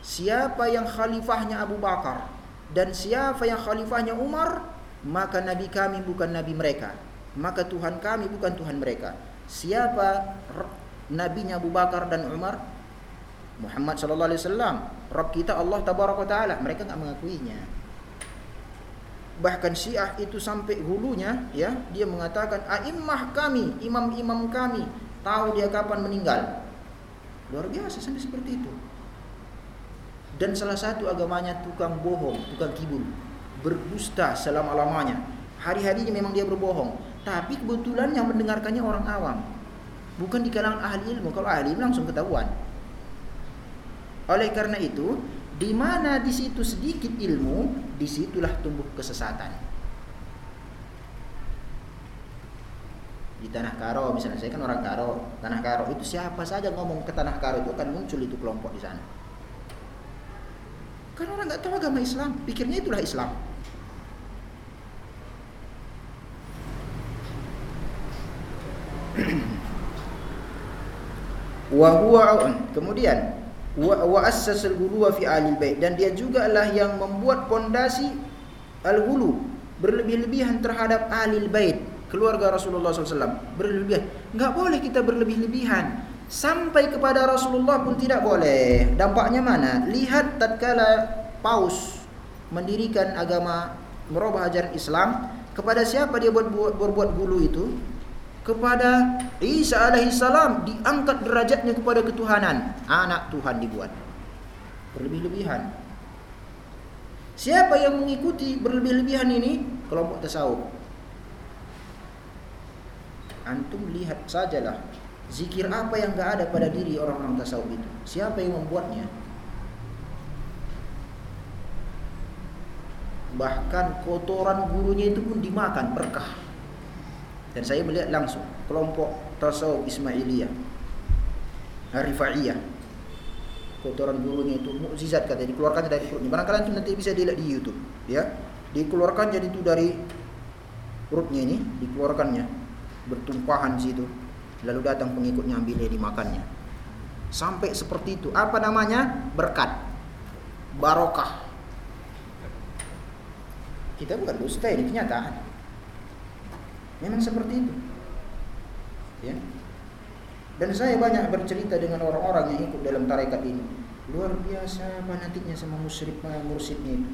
siapa yang khalifahnya Abu Bakar dan siapa yang khalifahnya Umar, maka nabi kami bukan nabi mereka. Maka Tuhan kami bukan Tuhan mereka. Siapa nabinya Abu Bakar dan Umar? Muhammad sallallahu alaihi wasallam. Rabb kita Allah tabaraka taala. Mereka nggak mengakuinya bahkan Syiah itu sampai hulunya ya dia mengatakan a'immah kami imam-imam kami tahu dia kapan meninggal. Luar biasa sampai seperti itu. Dan salah satu agamanya tukang bohong tukang kibul berdusta selama-lamanya. Hari-harinya memang dia berbohong tapi kebetulan yang mendengarkannya orang awam. Bukan di kalangan ahli ilmu kalau ahli ilmu langsung ketahuan. Oleh karena itu di mana di situ sedikit ilmu, di situlah tumbuh kesesatan. Di tanah Karo misalnya, saya kan orang Karo, tanah Karo itu siapa saja ngomong ke tanah Karo itu akan muncul itu kelompok di sana. Karena orang nggak tahu agama Islam, pikirnya itulah Islam. (clears throat) Wahua kemudian wa, assasal ghuluwa fi alil bait dan dia juga lah yang membuat pondasi al-ghulu berlebih-lebihan terhadap alil bait keluarga Rasulullah SAW berlebihan nggak boleh kita berlebih-lebihan sampai kepada Rasulullah pun tidak boleh. Dampaknya mana? Lihat tatkala Paus mendirikan agama merubah ajaran Islam kepada siapa dia buat berbuat gulu itu? Kepada Isa alaihissalam diangkat derajatnya kepada ketuhanan, anak Tuhan dibuat. Berlebih-lebihan. Siapa yang mengikuti berlebih-lebihan ini? Kelompok tasawuf. Antum lihat sajalah zikir apa yang enggak ada pada diri orang-orang tasawuf itu. Siapa yang membuatnya? bahkan kotoran gurunya itu pun dimakan berkah dan saya melihat langsung kelompok tasawuf Ismailiyah Rifaiyah kotoran gurunya itu mukjizat kata dikeluarkan dari perutnya. Barangkali itu nanti bisa dilihat di YouTube ya. Dikeluarkan jadi itu dari perutnya ini dikeluarkannya. Bertumpahan situ. Lalu datang pengikutnya ambilnya dimakannya. Sampai seperti itu. Apa namanya? Berkat. Barokah. Kita bukan dusta ini kenyataan. Memang seperti itu. Ya. Dan saya banyak bercerita dengan orang-orang yang ikut dalam tarekat ini. Luar biasa fanatiknya sama musyrik mursyidnya itu.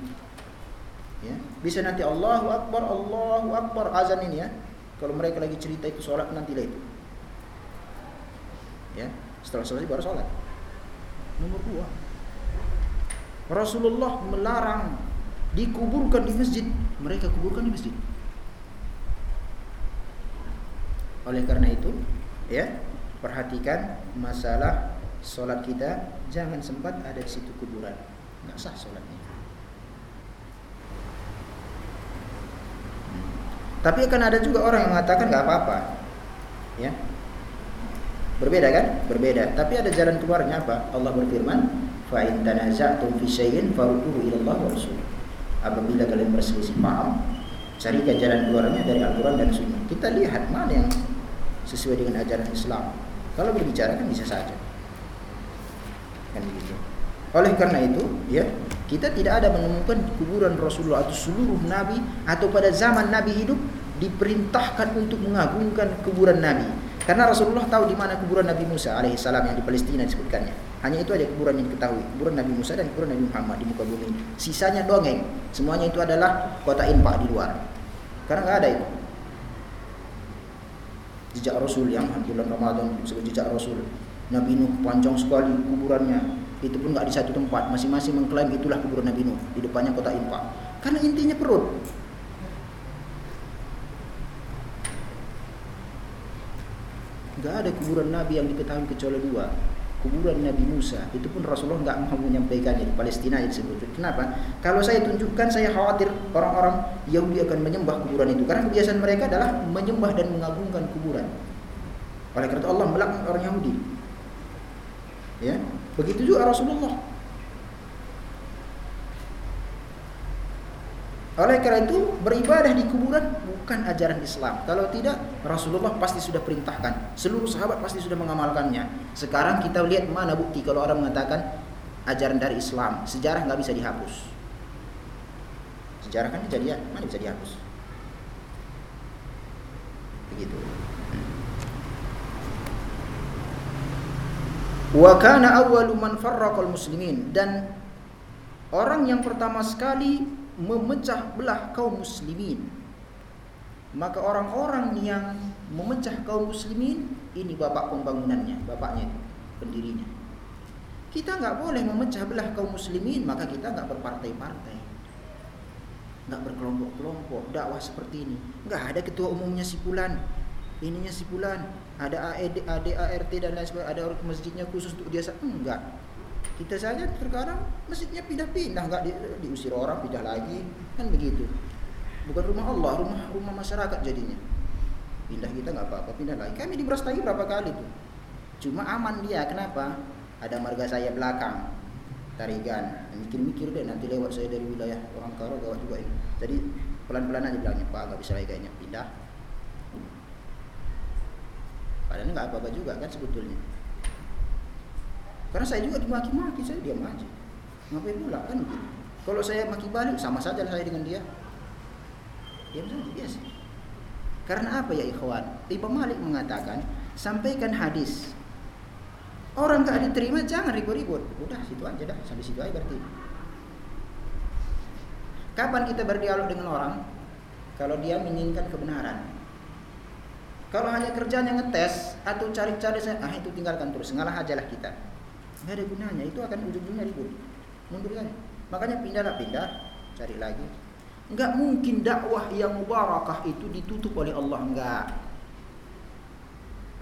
Ya. Bisa nanti Allahu Akbar, Allahu Akbar azan ini ya. Kalau mereka lagi cerita itu sholat nanti lah itu. Ya, setelah selesai baru sholat. Nomor dua, Rasulullah melarang dikuburkan di masjid, mereka kuburkan di masjid. Oleh karena itu, ya, perhatikan masalah solat kita jangan sempat ada di situ kuburan. Enggak sah solatnya. Tapi akan ada juga orang yang mengatakan nggak apa-apa. Ya. Berbeda kan? Berbeda. Tapi ada jalan keluarnya apa? Allah berfirman, "Fa in tanaza'tum fi syai'in farudduhu ila Allah wa Rasul." apabila kalian berselisih paham carikan jalan keluarnya dari Al-Quran dan Sunnah kita lihat mana yang sesuai dengan ajaran Islam kalau berbicara kan bisa saja kan begitu oleh karena itu ya kita tidak ada menemukan kuburan Rasulullah atau seluruh Nabi atau pada zaman Nabi hidup diperintahkan untuk mengagungkan kuburan Nabi karena Rasulullah tahu di mana kuburan Nabi Musa alaihissalam yang di Palestina disebutkannya hanya itu aja kuburan yang diketahui, kuburan Nabi Musa dan kuburan Nabi Muhammad di muka bumi. Sisanya dongeng. Semuanya itu adalah kota infak di luar. Karena nggak ada itu. Jejak Rasul yang bulan Ramadan disebut jejak Rasul. Nabi Nuh panjang sekali kuburannya. Itu pun nggak di satu tempat. Masing-masing mengklaim itulah kuburan Nabi Nuh. Di depannya kota infak. Karena intinya perut. Gak ada kuburan Nabi yang diketahui kecuali dua kuburan Nabi Musa itu pun Rasulullah nggak mau menyampaikannya di Palestina disebut. Kenapa? Kalau saya tunjukkan saya khawatir orang-orang Yahudi akan menyembah kuburan itu karena kebiasaan mereka adalah menyembah dan mengagungkan kuburan. Oleh karena itu Allah melaknat orang Yahudi. Ya, begitu juga Rasulullah. Oleh karena itu beribadah di kuburan bukan ajaran Islam. Kalau tidak Rasulullah pasti sudah perintahkan. Seluruh sahabat pasti sudah mengamalkannya. Sekarang kita lihat mana bukti kalau orang mengatakan ajaran dari Islam, sejarah nggak bisa dihapus. Sejarah kan kejadian, mana bisa dihapus? Begitu. Wa kana awwalu man muslimin dan orang yang pertama sekali memecah belah kaum muslimin. Maka orang-orang yang memecah kaum muslimin ini bapak pembangunannya, bapaknya itu, pendirinya. Kita nggak boleh memecah belah kaum muslimin, maka kita nggak berpartai-partai. Nggak berkelompok-kelompok, dakwah seperti ini. Nggak ada ketua umumnya si Pulan, ininya si Pulan, ada AED, ADART dan lain sebagainya, ada masjidnya khusus untuk dia. Enggak kita saja terkadang masjidnya pindah-pindah, nggak di, diusir orang pindah lagi, kan begitu. Bukan rumah Allah, rumah rumah masyarakat jadinya. Pindah kita nggak apa-apa, pindah lagi. Kami di Brastagi berapa kali tuh. Cuma aman dia, kenapa? Ada marga saya belakang, Tarigan. Mikir-mikir deh nanti lewat saya dari wilayah orang Karo gawat juga ini. Jadi pelan-pelan aja bilangnya, Pak nggak bisa lagi kayaknya pindah. Padahal nggak apa-apa juga kan sebetulnya. Karena saya juga dimaki-maki, saya diam aja. Ngapain pula kan gitu. Kalau saya maki balik sama saja saya dengan dia. Diam saja biasa. Karena apa ya ikhwan? Imam Malik mengatakan, sampaikan hadis Orang tak diterima jangan ribut-ribut. Udah situ aja dah, sampai situ aja berarti. Kapan kita berdialog dengan orang? Kalau dia menginginkan kebenaran. Kalau hanya kerjanya ngetes atau cari-cari ah itu tinggalkan terus, ngalah aja lah kita. Nggak ada gunanya, itu akan ujung-ujungnya ribut. Mundur saja. Makanya pindahlah pindah, cari lagi. Enggak mungkin dakwah yang mubarakah itu ditutup oleh Allah enggak.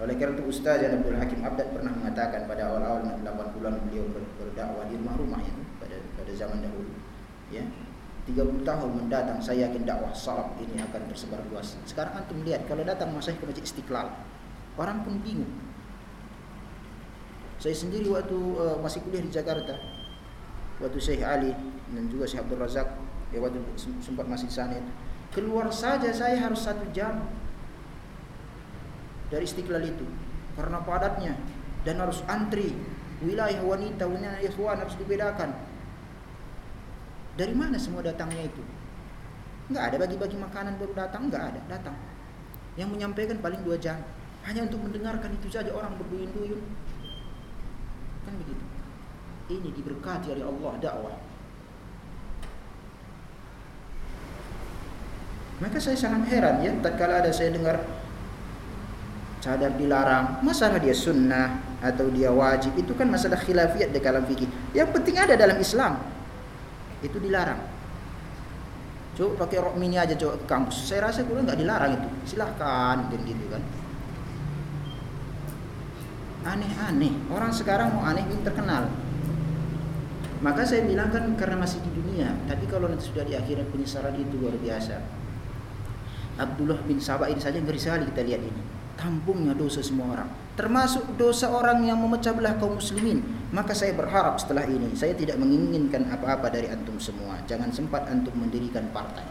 Oleh karena itu Ustaz Abdul Hakim Abdad pernah mengatakan pada awal-awal 80-an beliau berdakwah di rumah-rumah ya, pada pada zaman dahulu. Ya. 30 tahun mendatang saya yakin dakwah salaf ini akan tersebar luas. Sekarang antum lihat kalau datang masa ke Masjid Istiqlal, orang pun bingung. Saya sendiri waktu uh, masih kuliah di Jakarta, waktu Syekh Ali dan juga Syekh Abdul Razak, ya waktu sempat masih di sana, keluar saja saya harus satu jam dari Istiqlal itu karena padatnya dan harus antri. Wilayah wanita wilayah ikhwan harus dibedakan. Dari mana semua datangnya itu? Nggak ada bagi-bagi makanan baru datang nggak ada datang. Yang menyampaikan paling dua jam. Hanya untuk mendengarkan itu saja orang berduyun-duyun kan begitu ini diberkati oleh Allah dakwah. Maka saya sangat heran ya tatkala ada saya dengar cadar dilarang masalah dia sunnah atau dia wajib itu kan masalah khilafiyat di dalam fikih. Yang penting ada dalam Islam itu dilarang. Coba pakai rok mini aja coba ke kampus. Saya rasa kurang nggak dilarang itu. Silahkan dan gitu kan aneh-aneh. Orang sekarang mau aneh ingin terkenal. Maka saya bilang kan karena masih di dunia tapi kalau nanti sudah di akhirat penyesalan itu luar biasa. Abdullah bin Sabah ini saja ngeri sekali kita lihat ini. Tampungnya dosa semua orang. Termasuk dosa orang yang memecah belah kaum muslimin. Maka saya berharap setelah ini saya tidak menginginkan apa-apa dari antum semua. Jangan sempat antum mendirikan partai.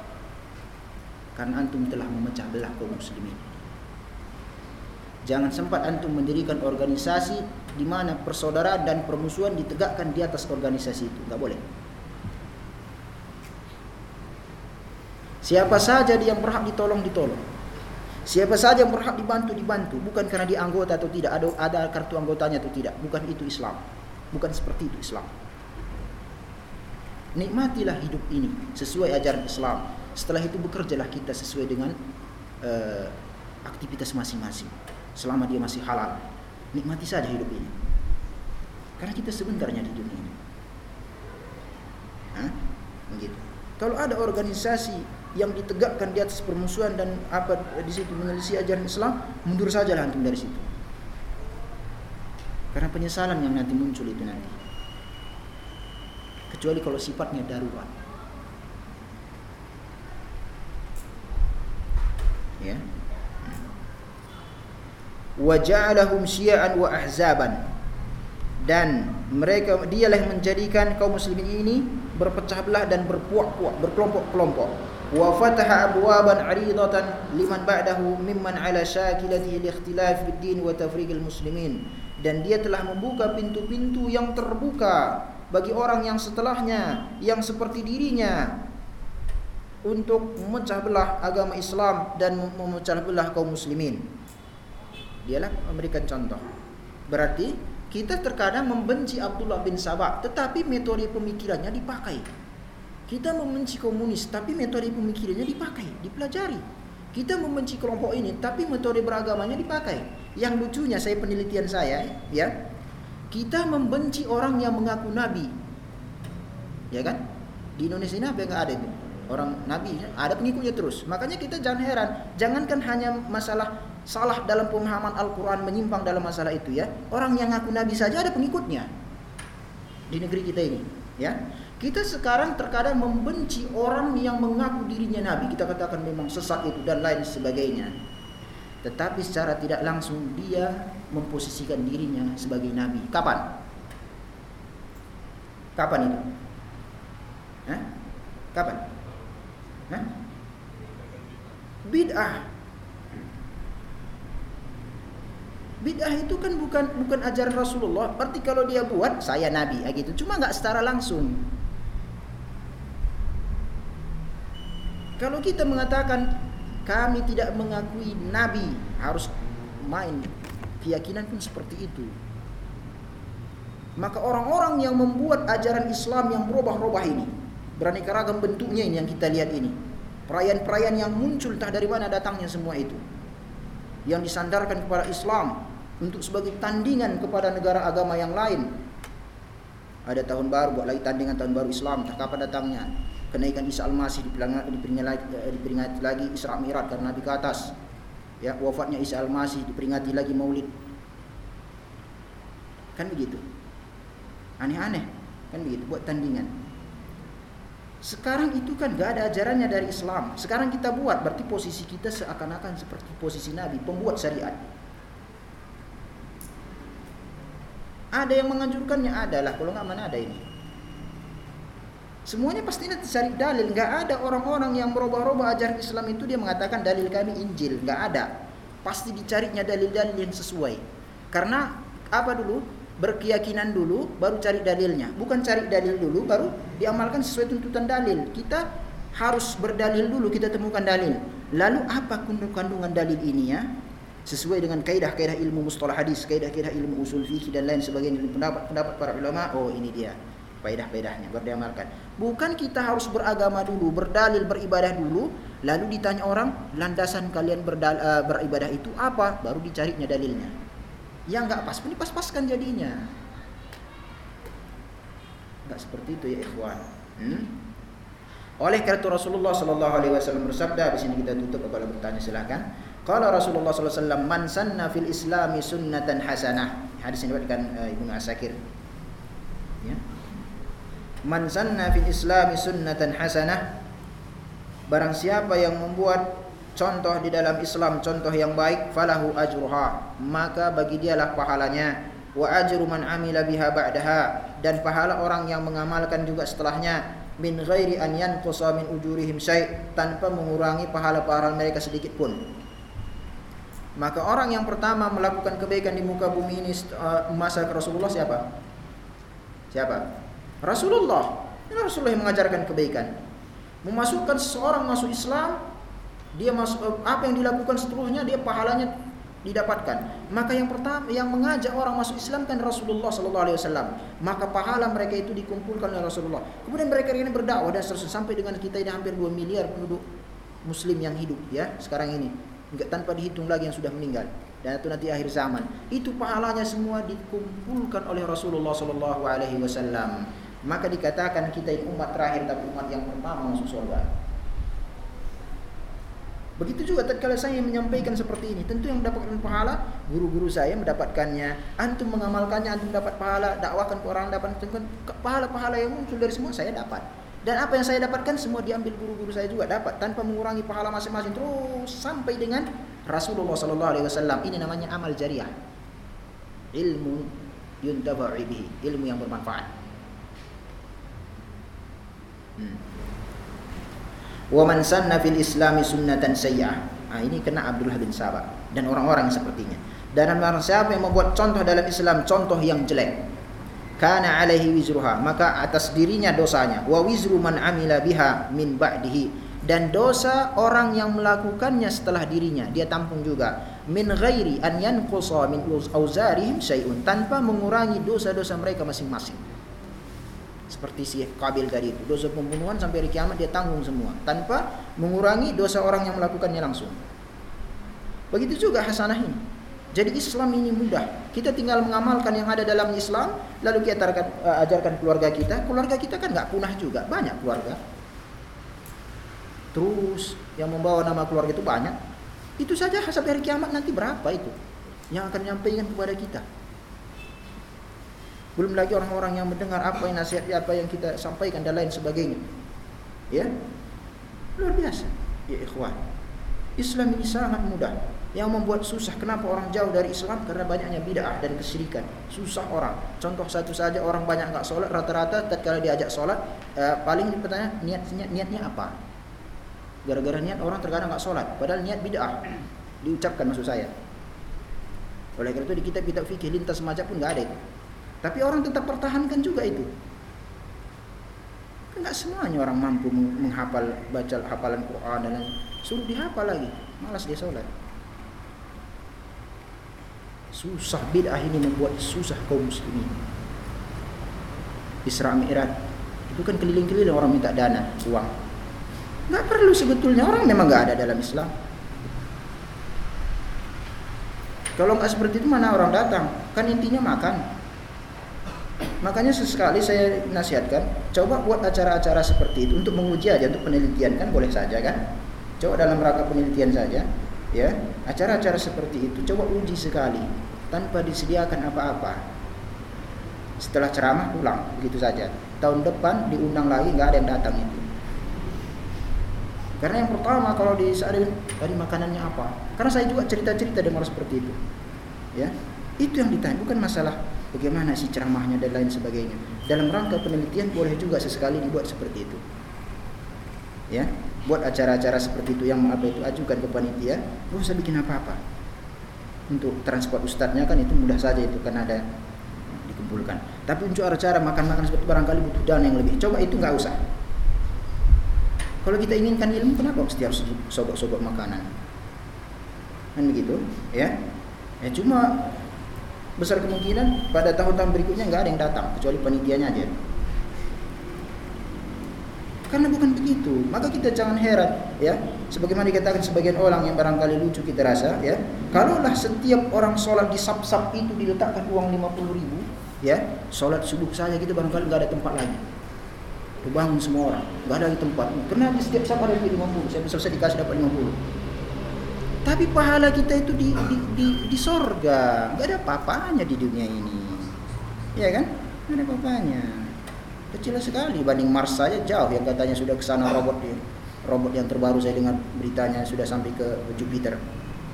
Karena antum telah memecah belah kaum muslimin jangan sempat antum mendirikan organisasi di mana persaudaraan dan permusuhan ditegakkan di atas organisasi itu nggak boleh siapa saja yang berhak ditolong ditolong Siapa saja yang berhak dibantu dibantu, bukan karena dia anggota atau tidak, ada ada kartu anggotanya atau tidak, bukan itu Islam. Bukan seperti itu Islam. Nikmatilah hidup ini sesuai ajaran Islam. Setelah itu bekerjalah kita sesuai dengan uh, aktivitas masing-masing. Selama dia masih halal, nikmati saja hidup ini. Karena kita sebentarnya di dunia ini. Hah? Begitu. Kalau ada organisasi yang ditegakkan di atas permusuhan dan apa di situ menyelisih ajaran Islam, mundur saja antum dari situ. Karena penyesalan yang nanti muncul itu nanti. Kecuali kalau sifatnya darurat. Ya. Waja'alahum syi'an wa ahzaban. Dan mereka dialah menjadikan kaum muslimin ini berpecah belah dan berpuak-puak, berkelompok-kelompok wa fataha abwaban 'aridatan liman ba'dahu mimman 'ala syakilatihi al-ikhtilaf bid-din wa tafriqil muslimin dan dia telah membuka pintu-pintu yang terbuka bagi orang yang setelahnya yang seperti dirinya untuk memecah belah agama Islam dan memecah belah kaum muslimin. Dialah memberikan contoh. Berarti kita terkadang membenci Abdullah bin Sabah tetapi metode pemikirannya dipakai. Kita membenci komunis, tapi metode pemikirannya dipakai, dipelajari. Kita membenci kelompok ini, tapi metode beragamanya dipakai. Yang lucunya saya penelitian saya, ya, kita membenci orang yang mengaku nabi, ya kan? Di Indonesia ini apa yang ada itu? Orang nabi, ada pengikutnya terus. Makanya kita jangan heran, jangankan hanya masalah salah dalam pemahaman Al-Quran menyimpang dalam masalah itu ya. Orang yang ngaku nabi saja ada pengikutnya di negeri kita ini, ya. Kita sekarang terkadang membenci orang yang mengaku dirinya nabi. Kita katakan memang sesat itu dan lain sebagainya. Tetapi secara tidak langsung dia memposisikan dirinya sebagai nabi. Kapan? Kapan itu? Hah? Kapan? Hah? Bid'ah. Bid'ah itu kan bukan bukan ajaran Rasulullah. Berarti kalau dia buat saya nabi, gitu. Cuma nggak secara langsung. Kalau kita mengatakan kami tidak mengakui nabi, harus main keyakinan pun seperti itu. Maka orang-orang yang membuat ajaran Islam yang berubah-ubah ini, beraneka ragam bentuknya ini yang kita lihat ini. Perayaan-perayaan yang muncul entah dari mana datangnya semua itu. Yang disandarkan kepada Islam untuk sebagai tandingan kepada negara agama yang lain. Ada tahun baru buat lagi tandingan tahun baru Islam, kapan datangnya. Kenaikan Isa Al-Masih diperingati lagi Isra Mi'raj karena Nabi ke atas. Ya, wafatnya Isa Al-Masih diperingati lagi Maulid. Kan begitu. Aneh-aneh. Kan begitu buat tandingan. Sekarang itu kan gak ada ajarannya dari Islam. Sekarang kita buat berarti posisi kita seakan-akan seperti posisi Nabi, pembuat syariat. Ada yang menganjurkannya adalah kalau nggak mana ada ini. Semuanya pasti nanti cari dalil. Nggak ada orang-orang yang merubah-rubah ajaran Islam itu dia mengatakan dalil kami Injil. Nggak ada. Pasti dicarinya dalil-dalil yang sesuai. Karena apa dulu? berkeyakinan dulu baru cari dalilnya bukan cari dalil dulu baru diamalkan sesuai tuntutan dalil kita harus berdalil dulu kita temukan dalil lalu apa kandungan dalil ini ya sesuai dengan kaidah-kaidah ilmu mustalah hadis kaidah-kaidah ilmu usul fikih dan lain sebagainya pendapat-pendapat para ulama oh ini dia kaidah-kaidahnya baru diamalkan bukan kita harus beragama dulu berdalil beribadah dulu lalu ditanya orang landasan kalian berdal, uh, beribadah itu apa? Baru dicarinya dalilnya. Yang nggak pas pun dipas-paskan jadinya. Nggak seperti itu ya ikhwan. Hmm? oleh karena Rasulullah Shallallahu Alaihi Wasallam bersabda di sini kita tutup kalau bertanya silakan kalau Rasulullah Sallallahu Alaihi Wasallam man sanna fil Islami sunnatan hasanah. Hadis ini diriwayatkan uh, Ibnu Asakir. Ya. Man sanna fil Islami sunnatan hasanah. Barang siapa yang membuat contoh di dalam Islam contoh yang baik falahu ajruha. Maka bagi dialah pahalanya. Wa ajru man amila biha ba'daha. Dan pahala orang yang mengamalkan juga setelahnya. Min ghairi an yanqusa min ujurihim syai. Tanpa mengurangi pahala-pahala mereka sedikit pun maka orang yang pertama melakukan kebaikan di muka bumi ini uh, masa Rasulullah siapa? Siapa? Rasulullah. Rasulullah yang mengajarkan kebaikan. Memasukkan seseorang masuk Islam dia masuk eh, apa yang dilakukan seterusnya dia pahalanya didapatkan. Maka yang pertama yang mengajak orang masuk Islam kan Rasulullah sallallahu alaihi wasallam. Maka pahala mereka itu dikumpulkan oleh Rasulullah. Kemudian mereka ini berdakwah dan seterusnya sampai dengan kita ini hampir 2 miliar penduduk muslim yang hidup ya sekarang ini. Enggak tanpa dihitung lagi yang sudah meninggal. Dan itu nanti akhir zaman. Itu pahalanya semua dikumpulkan oleh Rasulullah sallallahu alaihi wasallam. Maka dikatakan kita ini umat terakhir tapi umat yang pertama masuk surga. Begitu juga tatkala saya menyampaikan seperti ini, tentu yang mendapatkan pahala guru-guru saya mendapatkannya, antum mengamalkannya, antum dapat pahala, dakwahkan ke orang dapat pahala-pahala yang muncul dari semua saya dapat. Dan apa yang saya dapatkan semua diambil guru-guru saya juga dapat tanpa mengurangi pahala masing-masing terus sampai dengan Rasulullah sallallahu alaihi wasallam. Ini namanya amal jariah. Ilmu yuntafa'u bihi, ilmu yang bermanfaat. Hmm. Wa man sanna fil islami sunnatan sayyi'ah. Nah, ini kena Abdullah bin Sabah dan orang-orang sepertinya. Dan barang siapa yang membuat contoh dalam Islam contoh yang jelek, kana alaihi wizruha, maka atas dirinya dosanya. Wa wizru man amila biha min ba'dihi. Dan dosa orang yang melakukannya setelah dirinya dia tampung juga. Min ghairi an yanqusa min auzarihim syai'un. Tanpa mengurangi dosa-dosa mereka masing-masing. Seperti si Kabil tadi itu. Dosa pembunuhan sampai hari kiamat dia tanggung semua. Tanpa mengurangi dosa orang yang melakukannya langsung. Begitu juga hasanah ini jadi Islam ini mudah kita tinggal mengamalkan yang ada dalam Islam lalu kita ajarkan, uh, ajarkan keluarga kita keluarga kita kan nggak punah juga banyak keluarga terus yang membawa nama keluarga itu banyak itu saja sampai hari kiamat nanti berapa itu yang akan menyampaikan kepada kita belum lagi orang-orang yang mendengar apa yang nasihat apa yang kita sampaikan dan lain sebagainya. Ya. Luar biasa. Ya ikhwan. Islam ini sangat mudah. Yang membuat susah kenapa orang jauh dari Islam karena banyaknya bid'ah dan kesyirikan. Susah orang. Contoh satu saja orang banyak enggak sholat rata-rata tatkala diajak sholat eh, paling bertanya niatnya niatnya apa? Gara-gara niat orang terkadang enggak sholat padahal niat bid'ah diucapkan maksud saya. Oleh karena itu di kitab-kitab fikih lintas semacam pun enggak ada itu. Tapi orang tetap pertahankan juga itu. Enggak semuanya orang mampu menghafal baca hafalan Quran dan lain. Suruh dihafal lagi, malas dia sholat. Susah bid'ah ini membuat susah kaum muslimin. Isra Mi'raj. Itu kan keliling-keliling orang minta dana, uang. Nggak perlu sebetulnya orang memang nggak ada dalam Islam. Kalau nggak seperti itu mana orang datang? Kan intinya makan. Makanya sesekali saya nasihatkan, coba buat acara-acara seperti itu untuk menguji aja, untuk penelitian kan boleh saja kan? Coba dalam rangka penelitian saja, ya. Acara-acara seperti itu coba uji sekali tanpa disediakan apa-apa. Setelah ceramah pulang begitu saja. Tahun depan diundang lagi nggak ada yang datang itu. Karena yang pertama kalau di tadi makanannya apa? Karena saya juga cerita-cerita dengan orang seperti itu. Ya, itu yang ditanya, bukan masalah bagaimana sih ceramahnya dan lain sebagainya. Dalam rangka penelitian boleh juga sesekali dibuat seperti itu. Ya, buat acara-acara seperti itu yang apa itu ajukan ke panitia, nggak usah bikin apa-apa. Untuk transport ustadznya kan itu mudah saja itu kan ada dikumpulkan. Tapi untuk acara makan-makan seperti barangkali butuh dana yang lebih. Coba itu nggak usah. Kalau kita inginkan ilmu, kenapa mesti harus sobok-sobok makanan? Kan begitu, ya? Ya cuma besar kemungkinan pada tahun-tahun berikutnya nggak ada yang datang kecuali panitianya aja. Karena bukan begitu, maka kita jangan heran, ya. Sebagaimana dikatakan sebagian orang yang barangkali lucu kita rasa, ya. Kalaulah setiap orang sholat di sap-sap itu diletakkan uang 50 ribu, ya, sholat subuh saja kita barangkali nggak ada tempat lagi. Bangun semua orang, nggak ada lagi tempat. Karena di setiap sap ada 50, saya bisa dikasih dapat 50. Tapi pahala kita itu di di di, di sorga, nggak ada apa-apanya di dunia ini, ya kan? Nggak ada apa-apanya. Kecil sekali banding Mars saja jauh yang katanya sudah ke sana robot ya. Robot yang terbaru saya dengar beritanya sudah sampai ke Jupiter,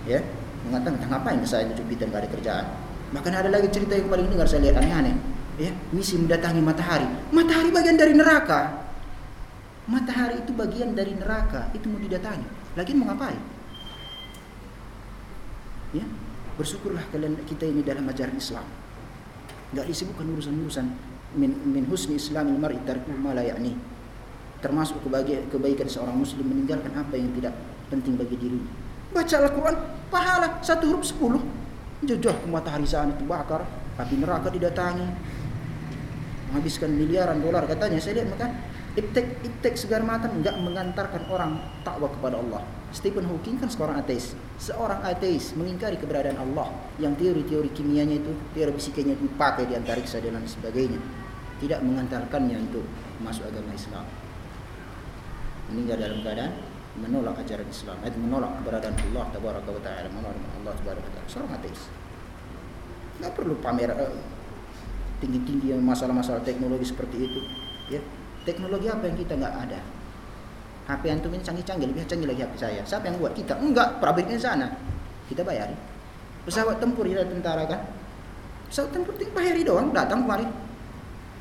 ya. Mengatakan ngapain saya ke Jupiter nggak ada kerjaan. Bahkan ada lagi cerita yang paling dengar saya lihat aneh-aneh, ya. Misi mendatangi matahari. Matahari bagian dari neraka. Matahari itu bagian dari neraka, itu mau didatangi. Lagi mau ngapain? ya bersyukurlah kalian kita ini dalam ajaran Islam nggak disebutkan urusan-urusan min, min husni islamil mar'i tarku ma la ya'ni. Termasuk kebaikan, kebaikan seorang muslim meninggalkan apa yang tidak penting bagi dirinya. Baca Al-Quran pahala satu huruf sepuluh. Jauh ke matahari sana itu bakar api neraka didatangi. Menghabiskan miliaran dolar katanya. Saya lihat maka iptek iptek segar mata enggak mengantarkan orang takwa kepada Allah. Stephen Hawking kan seorang ateis. Seorang ateis mengingkari keberadaan Allah. Yang teori-teori kimianya itu, teori fisikanya dipakai di antariksa dan sebagainya. Tidak mengantarkannya untuk masuk agama Islam. Meninggal dalam keadaan menolak ajaran Islam, itu menolak keberadaan Allah tabaraka wa taala, menolak Allah tabaraka wa taala. Seorang ateis. Enggak perlu pamer uh, tinggi-tinggi masalah-masalah teknologi seperti itu, ya. Teknologi apa yang kita nggak ada? HP antum ini canggih-canggih, lebih canggih lagi HP saya. Siapa yang buat? Kita. Enggak, pabriknya sana. Kita bayari. Pesawat tempur ya tentara kan. Pesawat tempur tinggal bayari doang, datang kemari.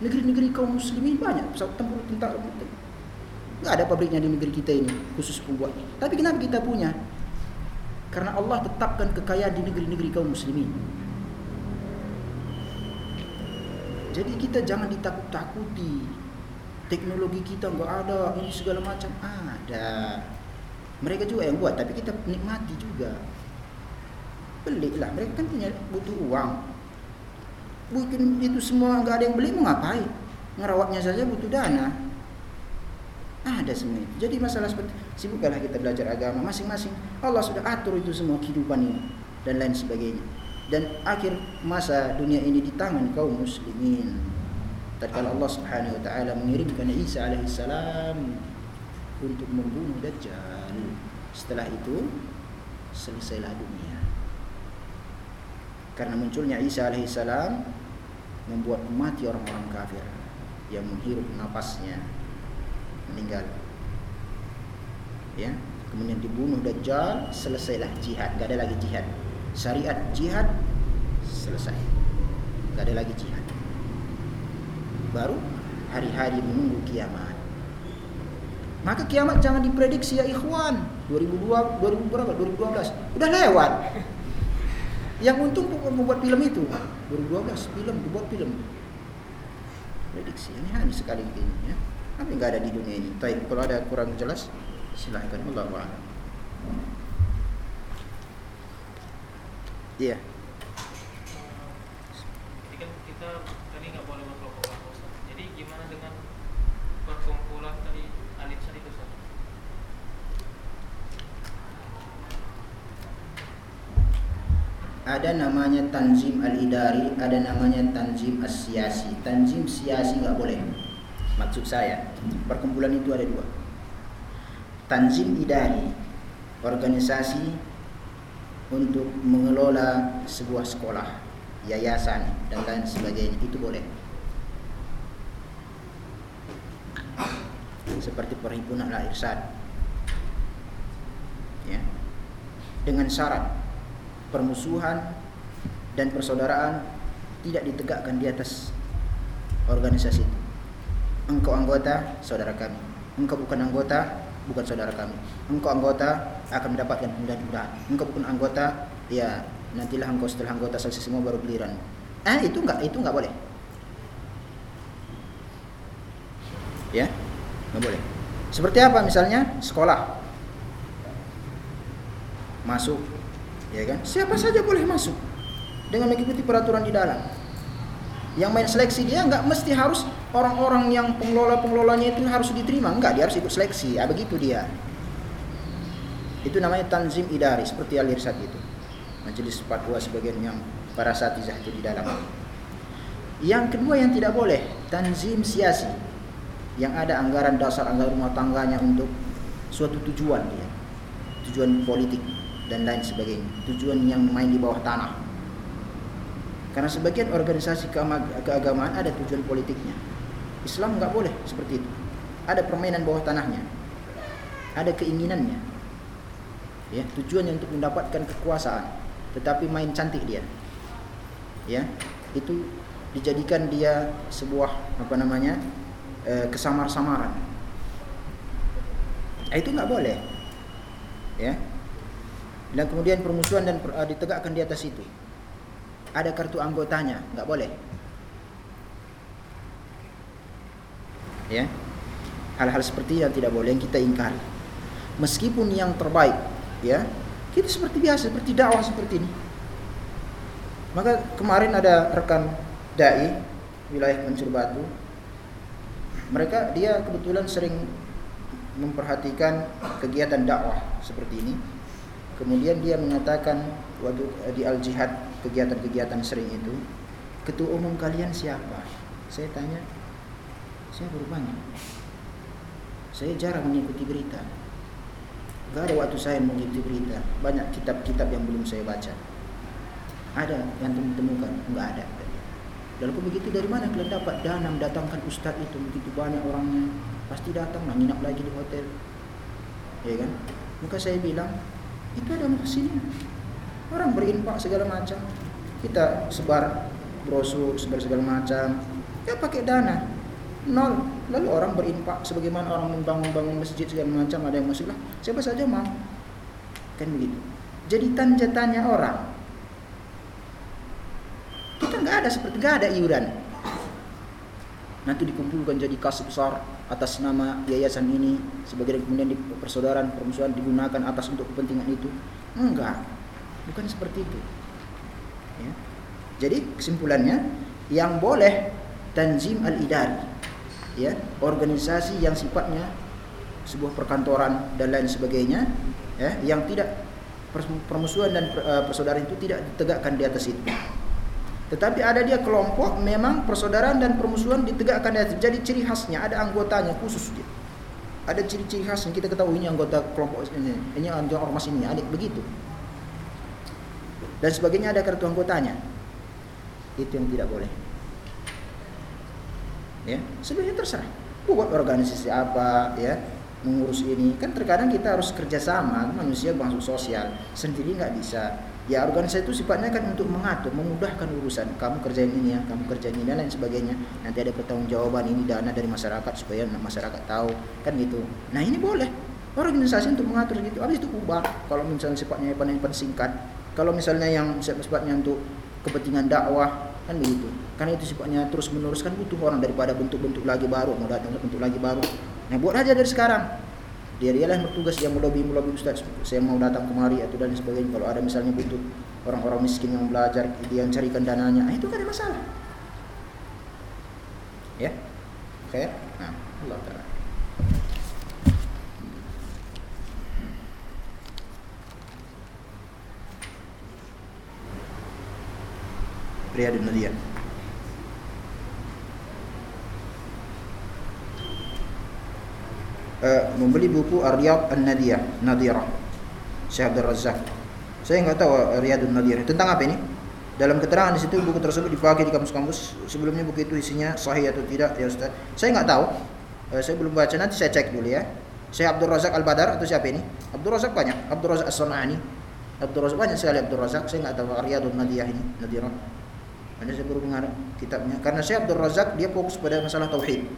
Negeri-negeri kaum muslimin banyak pesawat tempur tentara. Enggak ada pabriknya di negeri kita ini khusus pembuat. Tapi kenapa kita punya? Karena Allah tetapkan kekayaan di negeri-negeri kaum muslimin. Jadi kita jangan ditakut-takuti teknologi kita nggak ada ini segala macam ada mereka juga yang buat tapi kita nikmati juga beli lah mereka kan punya butuh uang bikin itu semua nggak ada yang beli mau ngapain ngerawatnya saja butuh dana ada semua itu. jadi masalah seperti sibuklah kita belajar agama masing-masing Allah sudah atur itu semua kehidupan ini dan lain sebagainya dan akhir masa dunia ini di tangan kaum muslimin tatkala Allah Subhanahu wa taala mengirimkan Isa alaihissalam untuk membunuh Dajjal. Setelah itu selesailah dunia. Karena munculnya Isa alaihissalam membuat mati orang-orang kafir yang menghirup napasnya meninggal. Ya, kemudian dibunuh Dajjal, selesailah jihad, gak ada lagi jihad. Syariat jihad selesai. Gak ada lagi jihad baru hari-hari menunggu kiamat. Maka kiamat jangan diprediksi ya ikhwan. 2002, 2000 berapa? 2012. Udah lewat. Yang untung membuat film itu. 2012 film dibuat film. Prediksi ini hanya sekali ini ya. Tapi nggak ada di dunia ini. Tapi kalau ada kurang jelas silahkan Allah. Iya. Yeah. Ada namanya tanzim al-idari, ada namanya tanzim as-siasi. Tanzim siasi nggak boleh. Maksud saya, perkumpulan itu ada dua. Tanzim idari, organisasi untuk mengelola sebuah sekolah, yayasan dan lain sebagainya itu boleh. Seperti perhimpunan al-irsyad. Ya. Dengan syarat permusuhan dan persaudaraan tidak ditegakkan di atas organisasi itu. Engkau anggota, saudara kami. Engkau bukan anggota, bukan saudara kami. Engkau anggota akan mendapatkan kemudahan-kemudahan. Engkau bukan anggota, ya nantilah engkau setelah anggota selesai semua baru giliran. Eh itu enggak, itu enggak boleh. Ya, enggak boleh. Seperti apa misalnya sekolah masuk ya kan? Siapa saja boleh masuk dengan mengikuti peraturan di dalam. Yang main seleksi dia nggak mesti harus orang-orang yang pengelola-pengelolanya itu harus diterima, enggak, dia harus ikut seleksi. Ya begitu dia. Itu namanya tanzim idari seperti al-irsad itu. Majelis fatwa sebagian yang para satizah itu di dalam. Yang kedua yang tidak boleh, tanzim siasi. Yang ada anggaran dasar anggaran rumah tangganya untuk suatu tujuan dia. Tujuan politik dan lain sebagainya. Tujuan yang main di bawah tanah. Karena sebagian organisasi keagamaan ada tujuan politiknya. Islam nggak boleh seperti itu. Ada permainan bawah tanahnya. Ada keinginannya. Ya, tujuannya untuk mendapatkan kekuasaan, tetapi main cantik dia. Ya, itu dijadikan dia sebuah apa namanya? E, kesamar-samaran. Itu nggak boleh. Ya, dan kemudian permusuhan dan uh, ditegakkan di atas itu. Ada kartu anggotanya, nggak boleh. Ya. Hal-hal seperti yang tidak boleh yang kita ingkari. Meskipun yang terbaik, ya, kita seperti biasa, seperti dakwah seperti ini. Maka kemarin ada rekan dai wilayah Mencur Batu. Mereka dia kebetulan sering memperhatikan kegiatan dakwah seperti ini Kemudian dia mengatakan waktu di Al Jihad kegiatan-kegiatan sering itu, ketua umum kalian siapa? Saya tanya, saya berubahnya. Saya jarang mengikuti berita. Gak ada waktu saya mengikuti berita. Banyak kitab-kitab yang belum saya baca. Ada yang temukan? Enggak ada. Lalu begitu dari mana kalian dapat dana mendatangkan ustadz itu begitu banyak orangnya? Pasti datang nah, nginap lagi di hotel. Ya kan? Maka saya bilang, itu ada sini orang berinfak segala macam. Kita sebar brosur sebar segala macam. Ya pakai dana. Nol. Lalu orang berinfak sebagaimana orang membangun-bangun masjid segala macam ada yang masuk lah. Siapa saja mau. Kan begitu. Jadi tanda tanya orang. Kita nggak ada seperti nggak ada iuran. Nanti dikumpulkan jadi kas besar atas nama yayasan ini sebagai kemudian di persaudaraan permusuhan digunakan atas untuk kepentingan itu. Enggak bukan seperti itu ya. jadi kesimpulannya yang boleh tanzim al-idari ya organisasi yang sifatnya sebuah perkantoran dan lain sebagainya ya yang tidak permusuhan dan eh, persaudaraan itu tidak ditegakkan di atas itu tetapi ada dia kelompok memang persaudaraan dan permusuhan ditegakkan jadi ciri khasnya ada anggotanya khusus dia. Ada ciri-ciri khas yang kita ketahui ini anggota kelompok ini, ini anggota ormas ini, adik begitu. Dan sebagainya ada kartu anggotanya. Itu yang tidak boleh. Ya, sebenarnya terserah. Buat organisasi apa, ya, mengurus ini kan terkadang kita harus kerjasama manusia bangsa sosial sendiri nggak bisa Ya organisasi itu sifatnya kan untuk mengatur, memudahkan urusan. Kamu kerjain ini ya, kamu kerjain ini dan lain sebagainya. Nanti ada pertanggungjawaban ini dana dari masyarakat supaya masyarakat tahu kan gitu. Nah ini boleh organisasi untuk mengatur gitu. Habis itu ubah. Kalau misalnya sifatnya event singkat, kalau misalnya yang sifatnya untuk kepentingan dakwah kan begitu. Karena itu sifatnya terus menerus kan butuh orang daripada bentuk-bentuk lagi baru mau datang bentuk lagi baru. Nah buat aja dari sekarang. Dia dialah yang bertugas yang melobi melobi ustaz. Saya mau datang kemari atau dan sebagainya. Kalau ada misalnya butuh orang-orang miskin yang belajar dia yang carikan dananya nah, itu kan ada masalah. Ya? Oke? nah Allah taala Riyadun Nadiyah. Uh, membeli buku Ar-Riyad An-Nadiyah, Nadirah. Syekh Abdul Razak. Saya nggak tahu uh, Riyadun Nadiyah tentang apa ini. Dalam keterangan di situ buku tersebut dipakai di kampus-kampus. Sebelumnya buku itu isinya sahih atau tidak ya Ustaz. Saya nggak tahu. Uh, saya belum baca nanti saya cek dulu ya. Syekh Abdul Razak Al-Badar atau siapa ini? Abdul Razak banyak. Abdul Razak As-Sanani. Abdul Razak banyak sekali Abdul Razak. Saya nggak tahu Riyadun Nadiyah ini, Nadirah. Hanya saya baru mengarang kitabnya. Karena saya Abdul Razak dia fokus pada masalah tauhid.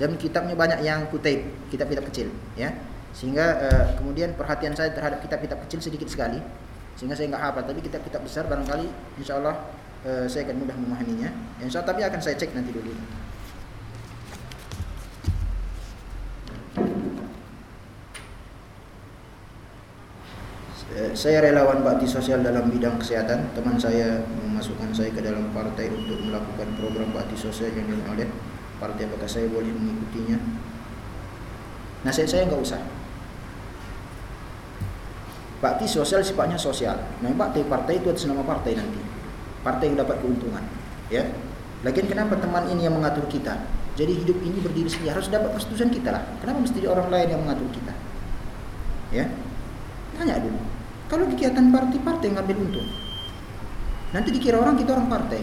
Dan kitabnya banyak yang kutip, kitab-kitab kecil, ya. Sehingga uh, kemudian perhatian saya terhadap kitab-kitab kecil sedikit sekali. Sehingga saya nggak hafal, tapi kitab-kitab besar barangkali insya Allah uh, saya akan mudah memahaminya. Insya Allah tapi akan saya cek nanti dulu. Saya relawan bakti sosial dalam bidang kesehatan. Teman saya memasukkan saya ke dalam partai untuk melakukan program bakti sosial yang dilakukan oleh partai. Apakah saya boleh mengikutinya? Nasihat saya nggak usah. Bakti sosial sifatnya sosial. Nah, bakti partai itu atas nama partai nanti. Partai yang dapat keuntungan. Ya. Lagian kenapa teman ini yang mengatur kita? Jadi hidup ini berdiri sendiri harus dapat persetujuan kita lah. Kenapa mesti orang lain yang mengatur kita? Ya. Tanya dulu. Kalau kegiatan partai-partai ngambil untung. Nanti dikira orang kita orang partai.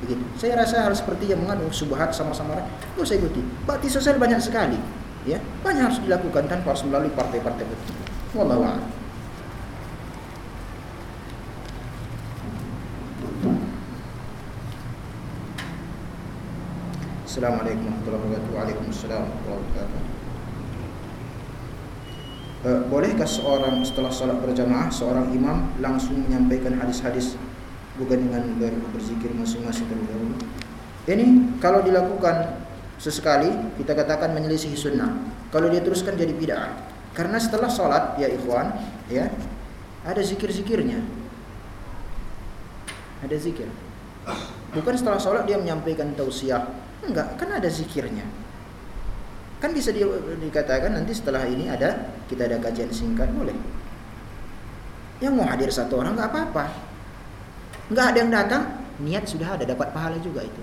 Begitu. Saya rasa hal seperti yang mengandung subhat sama-sama itu saya ikuti. Bakti sosial banyak sekali, ya. Banyak harus dilakukan tanpa harus melalui partai-partai itu. Wallahu a'lam. Assalamualaikum warahmatullahi wabarakatuh. Waalaikumsalam warahmatullahi wabarakatuh. Uh, bolehkah seorang setelah sholat berjamaah seorang imam langsung menyampaikan hadis-hadis bukan dengan ber berzikir masing-masing terlebih dahulu? Ini kalau dilakukan sesekali kita katakan menyelisihi sunnah. Kalau dia teruskan jadi bid'ah. Karena setelah sholat ya ikhwan ya ada zikir-zikirnya. Ada zikir. Bukan setelah sholat dia menyampaikan tausiah. Enggak, kan ada zikirnya. Kan bisa di, dikatakan nanti setelah ini ada kita ada kajian singkat boleh. Yang mau hadir satu orang nggak apa-apa. Nggak ada yang datang, niat sudah ada, dapat pahala juga itu.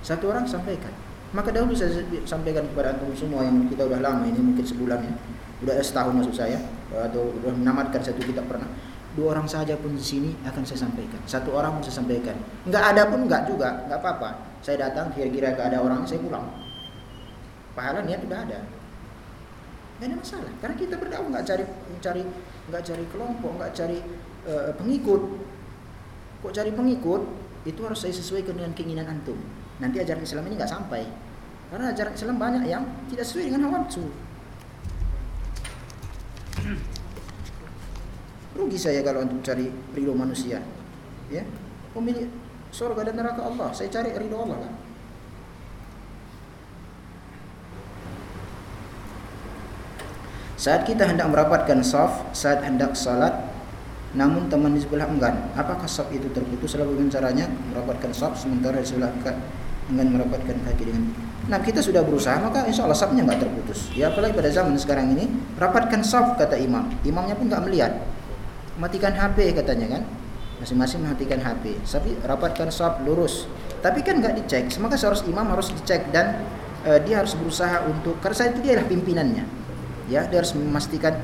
Satu orang sampaikan. Maka dahulu saya sampaikan kepada antum semua yang kita udah lama ini mungkin sebulan ya, udah setahun maksud saya atau udah menamatkan satu kitab pernah. Dua orang saja pun di sini akan saya sampaikan. Satu orang pun saya sampaikan. Nggak ada pun nggak juga, nggak apa-apa. Saya datang kira-kira ada orang, saya pulang pahala niat sudah ada. Nggak ada masalah. Karena kita berdakwah nggak cari cari nggak cari kelompok nggak cari uh, pengikut. Kok cari pengikut? Itu harus saya dengan keinginan antum. Nanti ajaran Islam ini nggak sampai. Karena ajaran Islam banyak yang tidak sesuai dengan hawa nafsu. Rugi saya kalau untuk cari ridho manusia ya. Pemilik surga dan neraka Allah. Saya cari ridho Allah lah Saat kita hendak merapatkan saf, saat hendak salat, namun teman di sebelah enggan, apakah saf itu terputus? Lalu bagaimana caranya merapatkan saf sementara di sebelah enggan merapatkan kaki dengan Nah kita sudah berusaha maka insya Allah safnya nggak terputus. Ya apalagi pada zaman sekarang ini rapatkan saf kata imam. Imamnya pun nggak melihat. Matikan HP katanya kan. Masing-masing mematikan HP. Tapi rapatkan saf lurus. Tapi kan nggak dicek. Maka seharus imam harus dicek dan uh, dia harus berusaha untuk karena saya itu dia adalah pimpinannya ya dia harus memastikan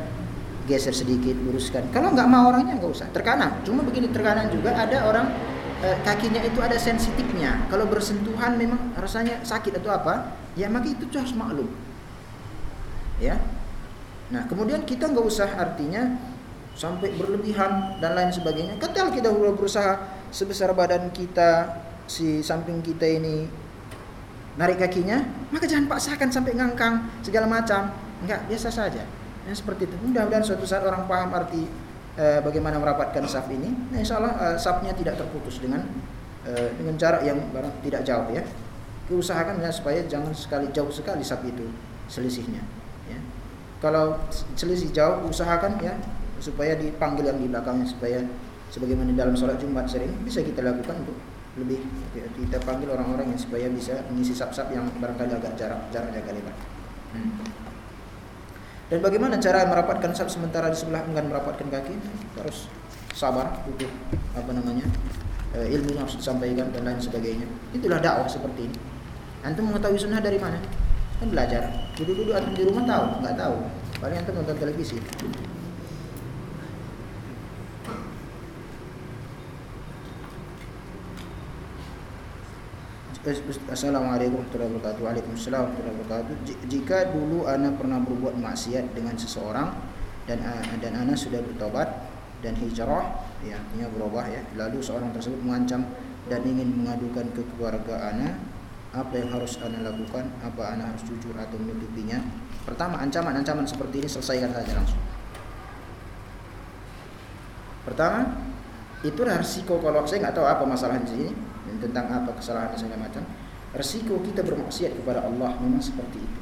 geser sedikit luruskan. Kalau nggak mau orangnya nggak usah. Terkanan cuma begini terkanan juga ada orang e, kakinya itu ada sensitifnya. Kalau bersentuhan memang rasanya sakit atau apa ya maka itu harus maklum. Ya. Nah kemudian kita nggak usah artinya sampai berlebihan dan lain sebagainya. Ketika kita berusaha sebesar badan kita si samping kita ini narik kakinya maka jangan paksakan sampai ngangkang segala macam Enggak, biasa saja. Yang seperti itu. Mudah-mudahan suatu saat orang paham arti e, bagaimana merapatkan saf ini. Nah, insya Allah e, safnya tidak terputus dengan e, dengan jarak yang barang tidak jauh ya. Diusahakan ya supaya jangan sekali jauh sekali saf itu selisihnya. Ya. Kalau selisih jauh, usahakan ya supaya dipanggil yang di belakangnya supaya sebagaimana dalam sholat Jumat sering bisa kita lakukan untuk lebih kita panggil orang-orang yang supaya bisa mengisi sap-sap yang barangkali agak jarak jaraknya agak lebar. Hmm. Dan bagaimana cara merapatkan saf sementara di sebelah enggan merapatkan kaki? Harus sabar, butuh apa namanya? uh, ilmu yang harus disampaikan dan lain sebagainya. Itulah dakwah seperti ini. Antum mengetahui sunnah dari mana? Kan belajar. Duduk-duduk antum di rumah tahu? Enggak tahu. Paling antum nonton televisi. Assalamualaikum warahmatullahi wabarakatuh. Waalaikumsalam warahmatullahi wabarakatuh. Jika dulu ana pernah berbuat maksiat dengan seseorang dan dan ana sudah bertobat dan hijrah, ya artinya berubah ya. Lalu seorang tersebut mengancam dan ingin mengadukan ke keluarga ana, apa yang harus ana lakukan? Apa ana harus jujur atau menutupinya? Pertama, ancaman-ancaman seperti ini selesaikan saja langsung. Pertama, itu resiko kalau saya nggak tahu apa masalah di sini tentang apa kesalahan dan segala macam resiko kita bermaksiat kepada Allah memang seperti itu.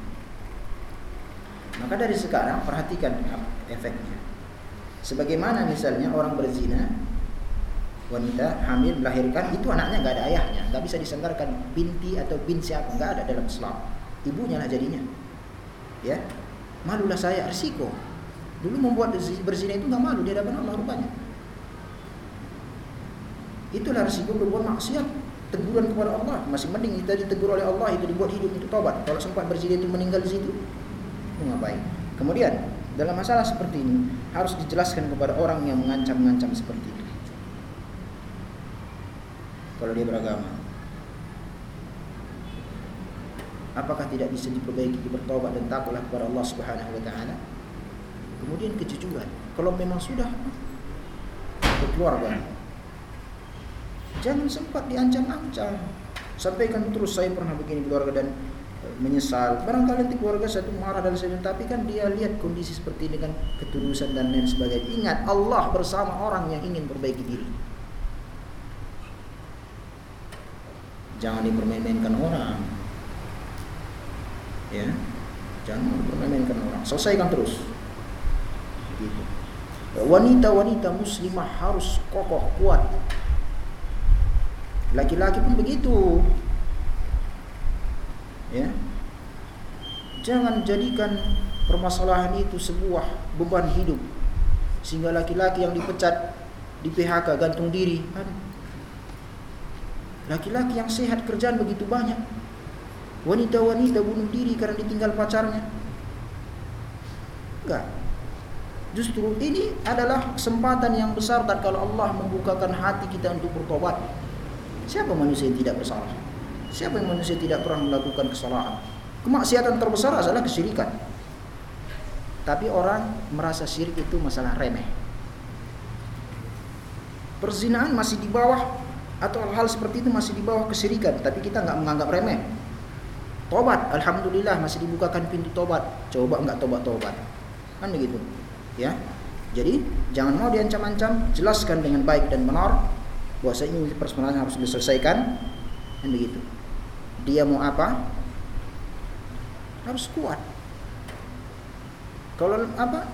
Maka dari sekarang perhatikan efeknya. Sebagaimana misalnya orang berzina wanita hamil melahirkan itu anaknya nggak ada ayahnya nggak bisa disanggarkan binti atau bin siapa nggak ada dalam Islam. Ibunya lah jadinya. Ya malulah saya resiko. Dulu membuat berzina itu nggak malu di hadapan Allah rupanya itulah resiko berbuat maksiat teguran kepada Allah. Masih mending kita ditegur oleh Allah itu dibuat hidup itu tobat kalau sempat berzina itu meninggal di situ itu ngapain? Kemudian dalam masalah seperti ini harus dijelaskan kepada orang yang mengancam-ngancam seperti itu. Kalau dia beragama. Apakah tidak bisa diperbaiki bertobat dan takutlah kepada Allah Subhanahu wa taala? Kemudian kejujuran. Kalau memang sudah berkeluarga Jangan sempat diancam-ancam. Sampaikan terus saya pernah begini keluarga dan e, menyesal. Barangkali nanti keluarga satu marah dan sebagainya, tapi kan dia lihat kondisi seperti ini dengan ketulusan dan lain sebagainya. Ingat Allah bersama orang yang ingin perbaiki diri. Jangan dipermainkan orang. Ya. Jangan dipermainkan orang. Selesaikan terus. Gitu. Wanita-wanita muslimah harus kokoh, kuat Laki-laki pun begitu. Ya. Jangan jadikan permasalahan itu sebuah beban hidup. Sehingga laki-laki yang dipecat di PHK gantung diri. Laki-laki yang sehat kerjaan begitu banyak. Wanita-wanita bunuh diri karena ditinggal pacarnya. Enggak. Justru ini adalah kesempatan yang besar dan kalau Allah membukakan hati kita untuk bertobat. Siapa manusia yang tidak bersalah? Siapa yang manusia tidak pernah melakukan kesalahan? Kemaksiatan terbesar adalah kesyirikan. Tapi orang merasa syirik itu masalah remeh. Perzinahan masih di bawah atau hal-hal seperti itu masih di bawah kesyirikan, tapi kita nggak menganggap remeh. Tobat, alhamdulillah masih dibukakan pintu tobat. Coba nggak tobat-tobat, kan begitu, ya. Jadi jangan mau diancam-ancam, jelaskan dengan baik dan benar bahwa ini permasalahan harus diselesaikan. Dan begitu. Dia mau apa? Harus kuat. Kalau apa?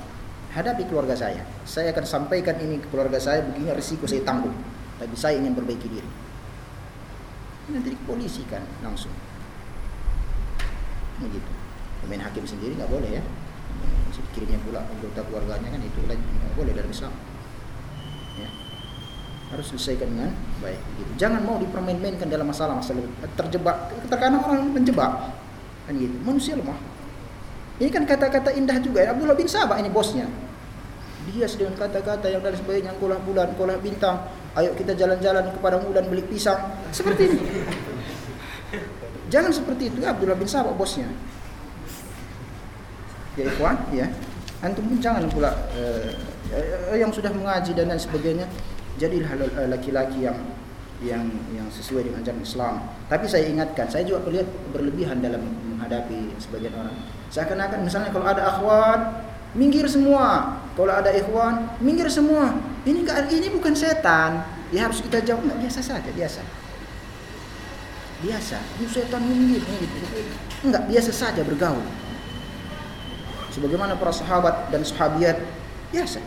Hadapi keluarga saya. Saya akan sampaikan ini ke keluarga saya begini risiko saya tanggung. Tapi saya ingin perbaiki diri. Nanti polisi kan langsung begitu pemain hakim sendiri nggak boleh ya. Kirimnya pula anggota keluarganya kan itu nggak boleh dalam Islam harus selesaikan dengan baik gitu. Jangan mau dipermain-mainkan dalam masalah-masalah terjebak. Terkadang orang menjebak kan gitu. Manusia lemah. Ini kan kata-kata indah juga ya. Abdullah bin Sabah ini bosnya. Dia dengan kata-kata yang dari sebagainya kolah bulan, kolah bintang. Ayo kita jalan-jalan kepada bulan beli pisang. Seperti ini. Jangan seperti itu Abdullah bin Sabah bosnya. Ya, kuat ya. Antum pun jangan pula uh, yang sudah mengaji dan lain sebagainya jadilah eh, laki-laki yang yang yang sesuai dengan ajaran Islam. Tapi saya ingatkan, saya juga melihat berlebihan dalam menghadapi sebagian orang. Seakan-akan misalnya kalau ada akhwat, minggir semua. Kalau ada ikhwan, minggir semua. Ini ini bukan setan. Ya harus kita jawab enggak biasa saja, biasa. Biasa. Ini setan minggir gitu. Enggak biasa saja bergaul. Sebagaimana para sahabat dan sahabiat biasa.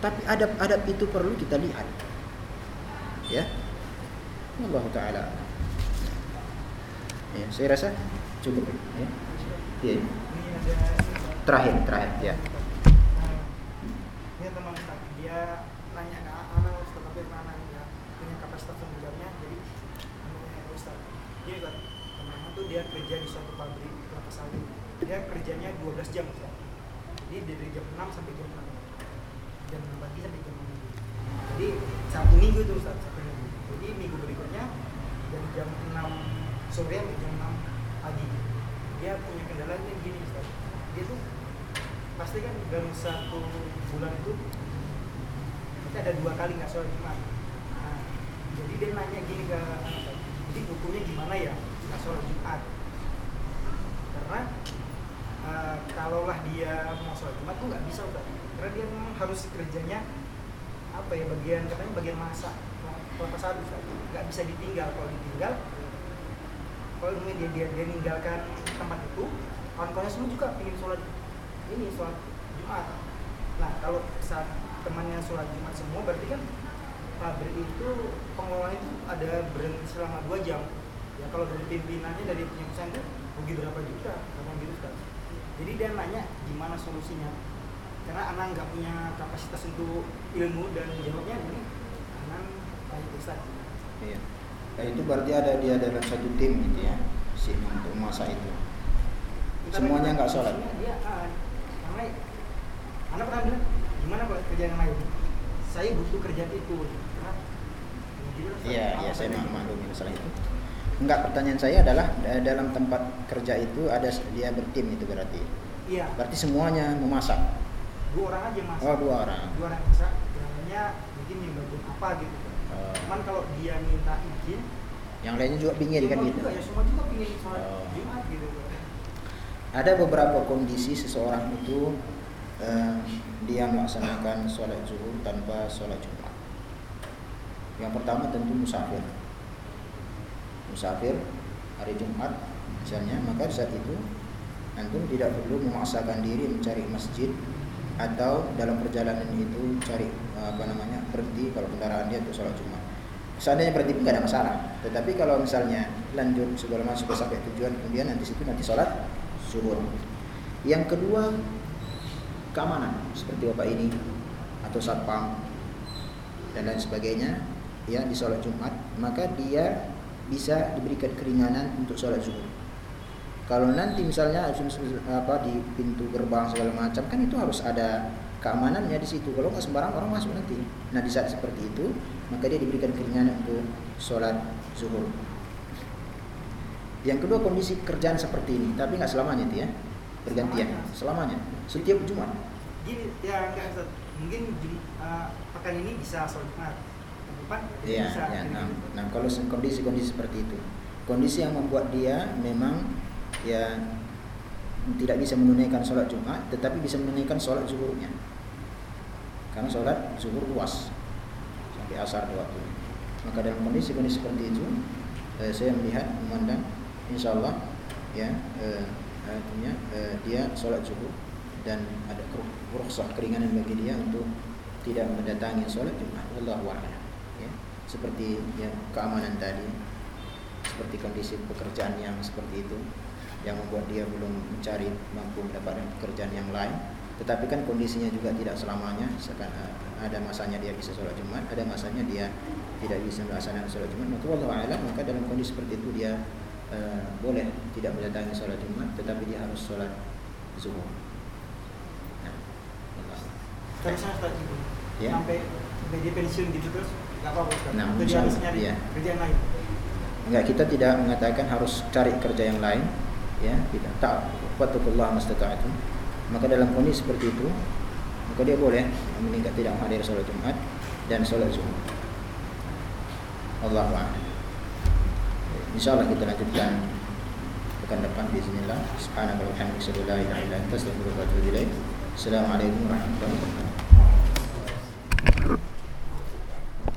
Tapi adab-adab itu perlu kita lihat. Ya. Allah taala. Ya, saya rasa cukup ya. Ya. Terakhir, terakhir ya. Ini teman dia nanya ke anak tapi anak punya staf sebenarnya jadi namanya Ustaz dia kan temannya tuh dia kerja di suatu pabrik kelapa sawit dia kerjanya 12 jam Ustaz jadi dari jam 6 sampai jam 6 jam 6 pagi sampai jam 6 jadi satu minggu tuh Ustaz satu minggu. Jadi minggu berikutnya dari jam 6 sore sampai jam 6 pagi dia punya kendala ini gini Ustaz. Dia tuh pasti kan dalam satu bulan itu kita ada dua kali nggak sholat Jumat. Nah, jadi dia nanya gini ke jadi hukumnya gimana ya nggak sholat Jumat? Karena uh, kalaulah dia mau sholat Jumat tuh nggak bisa Ustaz. Karena dia memang harus kerjanya apa ya bagian katanya bagian masak sawit Ustaz. nggak bisa ditinggal. Kalau ditinggal kalau dia, dia dia meninggalkan tempat itu kawan-kawannya semua juga ingin sholat ini sholat Jumat. Nah kalau saat temannya sholat Jumat semua berarti kan pabrik itu pengelola itu ada berhenti selama dua jam. Ya kalau dari pimpinannya dari perusahaan itu rugi berapa juta kamu gitu kan jadi dia nanya gimana solusinya karena anak nggak punya kapasitas untuk ilmu dan jawabnya ini anak baik Ustaz Iya. Nah, itu berarti ada dia dalam satu tim gitu ya, si untuk masa itu. Semuanya nggak sholat. Dia, ah, karena anak pernah bilang gimana kalau kerja yang lain? Saya butuh kerjaan itu. Karena Iya, iya saya mak- maklumi masalah itu. Enggak, pertanyaan saya adalah da- dalam tempat kerja itu ada dia bertim itu berarti. Iya, Berarti semuanya memasak. Dua orang aja mas. Oh, dua orang. Dua orang masak. Namanya mungkin yang bagian apa gitu. Oh. Cuman kalau dia minta izin, Yang lainnya juga pingin kan gitu. juga ya semua juga pingin sholat Oh. Jumat gitu. Ada beberapa kondisi seseorang itu eh, dia melaksanakan sholat zuhur tanpa sholat jumat. Yang pertama tentu musafir. Musafir hari Jumat misalnya, maka saat itu antum tidak perlu memaksakan diri mencari masjid atau dalam perjalanan itu cari apa namanya berhenti kalau kendaraan dia untuk sholat Jumat. Seandainya berhenti nggak ada masalah. Tetapi kalau misalnya lanjut macam sudah sampai tujuan kemudian nanti situ nanti sholat zuhur. Yang kedua keamanan seperti bapak ini atau satpam dan lain sebagainya ya di sholat Jumat maka dia bisa diberikan keringanan untuk sholat zuhur. Kalau nanti misalnya apa di pintu gerbang segala macam kan itu harus ada keamanannya di situ. Kalau nggak sembarang orang masuk nanti. Nah di saat seperti itu maka dia diberikan keringanan untuk sholat zuhur. Yang kedua kondisi kerjaan seperti ini, tapi nggak selamanya itu ya, bergantian, selamanya, setiap Jumat. Gini, ya Ustaz. Mungkin eh, pekan ini bisa sholat Jumat. Depan Iya, bisa. ya, gitu. nah, nah kalau kondisi-kondisi seperti itu, kondisi yang membuat dia memang ya tidak bisa menunaikan sholat Jumat, tetapi bisa menunaikan sholat zuhurnya. Karena sholat zuhur luas sampai asar dua waktu. Maka dalam kondisi-kondisi seperti itu, eh, saya melihat memandang, insya Allah ya eh, artinya eh, dia sholat zuhur dan ada rukhsah keringanan bagi dia untuk tidak mendatangi sholat Jumat. Wallahu a'lam. Ya. Seperti ya, keamanan tadi, seperti kondisi pekerjaan yang seperti itu yang membuat dia belum mencari mampu mendapatkan pekerjaan yang lain. Tetapi kan kondisinya juga tidak selamanya. Eh, Ada masanya dia bisa sholat Jumat, ada masanya dia tidak bisa melaksanakan sholat Jumat. Maka wallahu a'lam, maka dalam kondisi seperti itu dia eh, boleh tidak mendatangi sholat Jumat, tetapi dia harus sholat zuhur. Nah. Tapi saya gitu. Ya. Sampai sampai dia pensiun gitu terus nggak apa-apa. Nah, Atau dia insya harus Allah, nyari iya. kerjaan lain. Enggak, kita tidak mengatakan harus cari kerja yang lain, ya. Tidak. Tak. Wattaqullah mastata'tum. Maka dalam kondisi seperti itu, maka dia boleh meningkat tidak menghadiri sholat Jumat dan sholat zuhur. Allah a'lam. Insyaallah kita lanjutkan pekan depan bismillah. Subhanallah wa bihamdihi, asyhadu an la ilaha wa atubu. Assalamualaikum warahmatullahi wabarakatuh.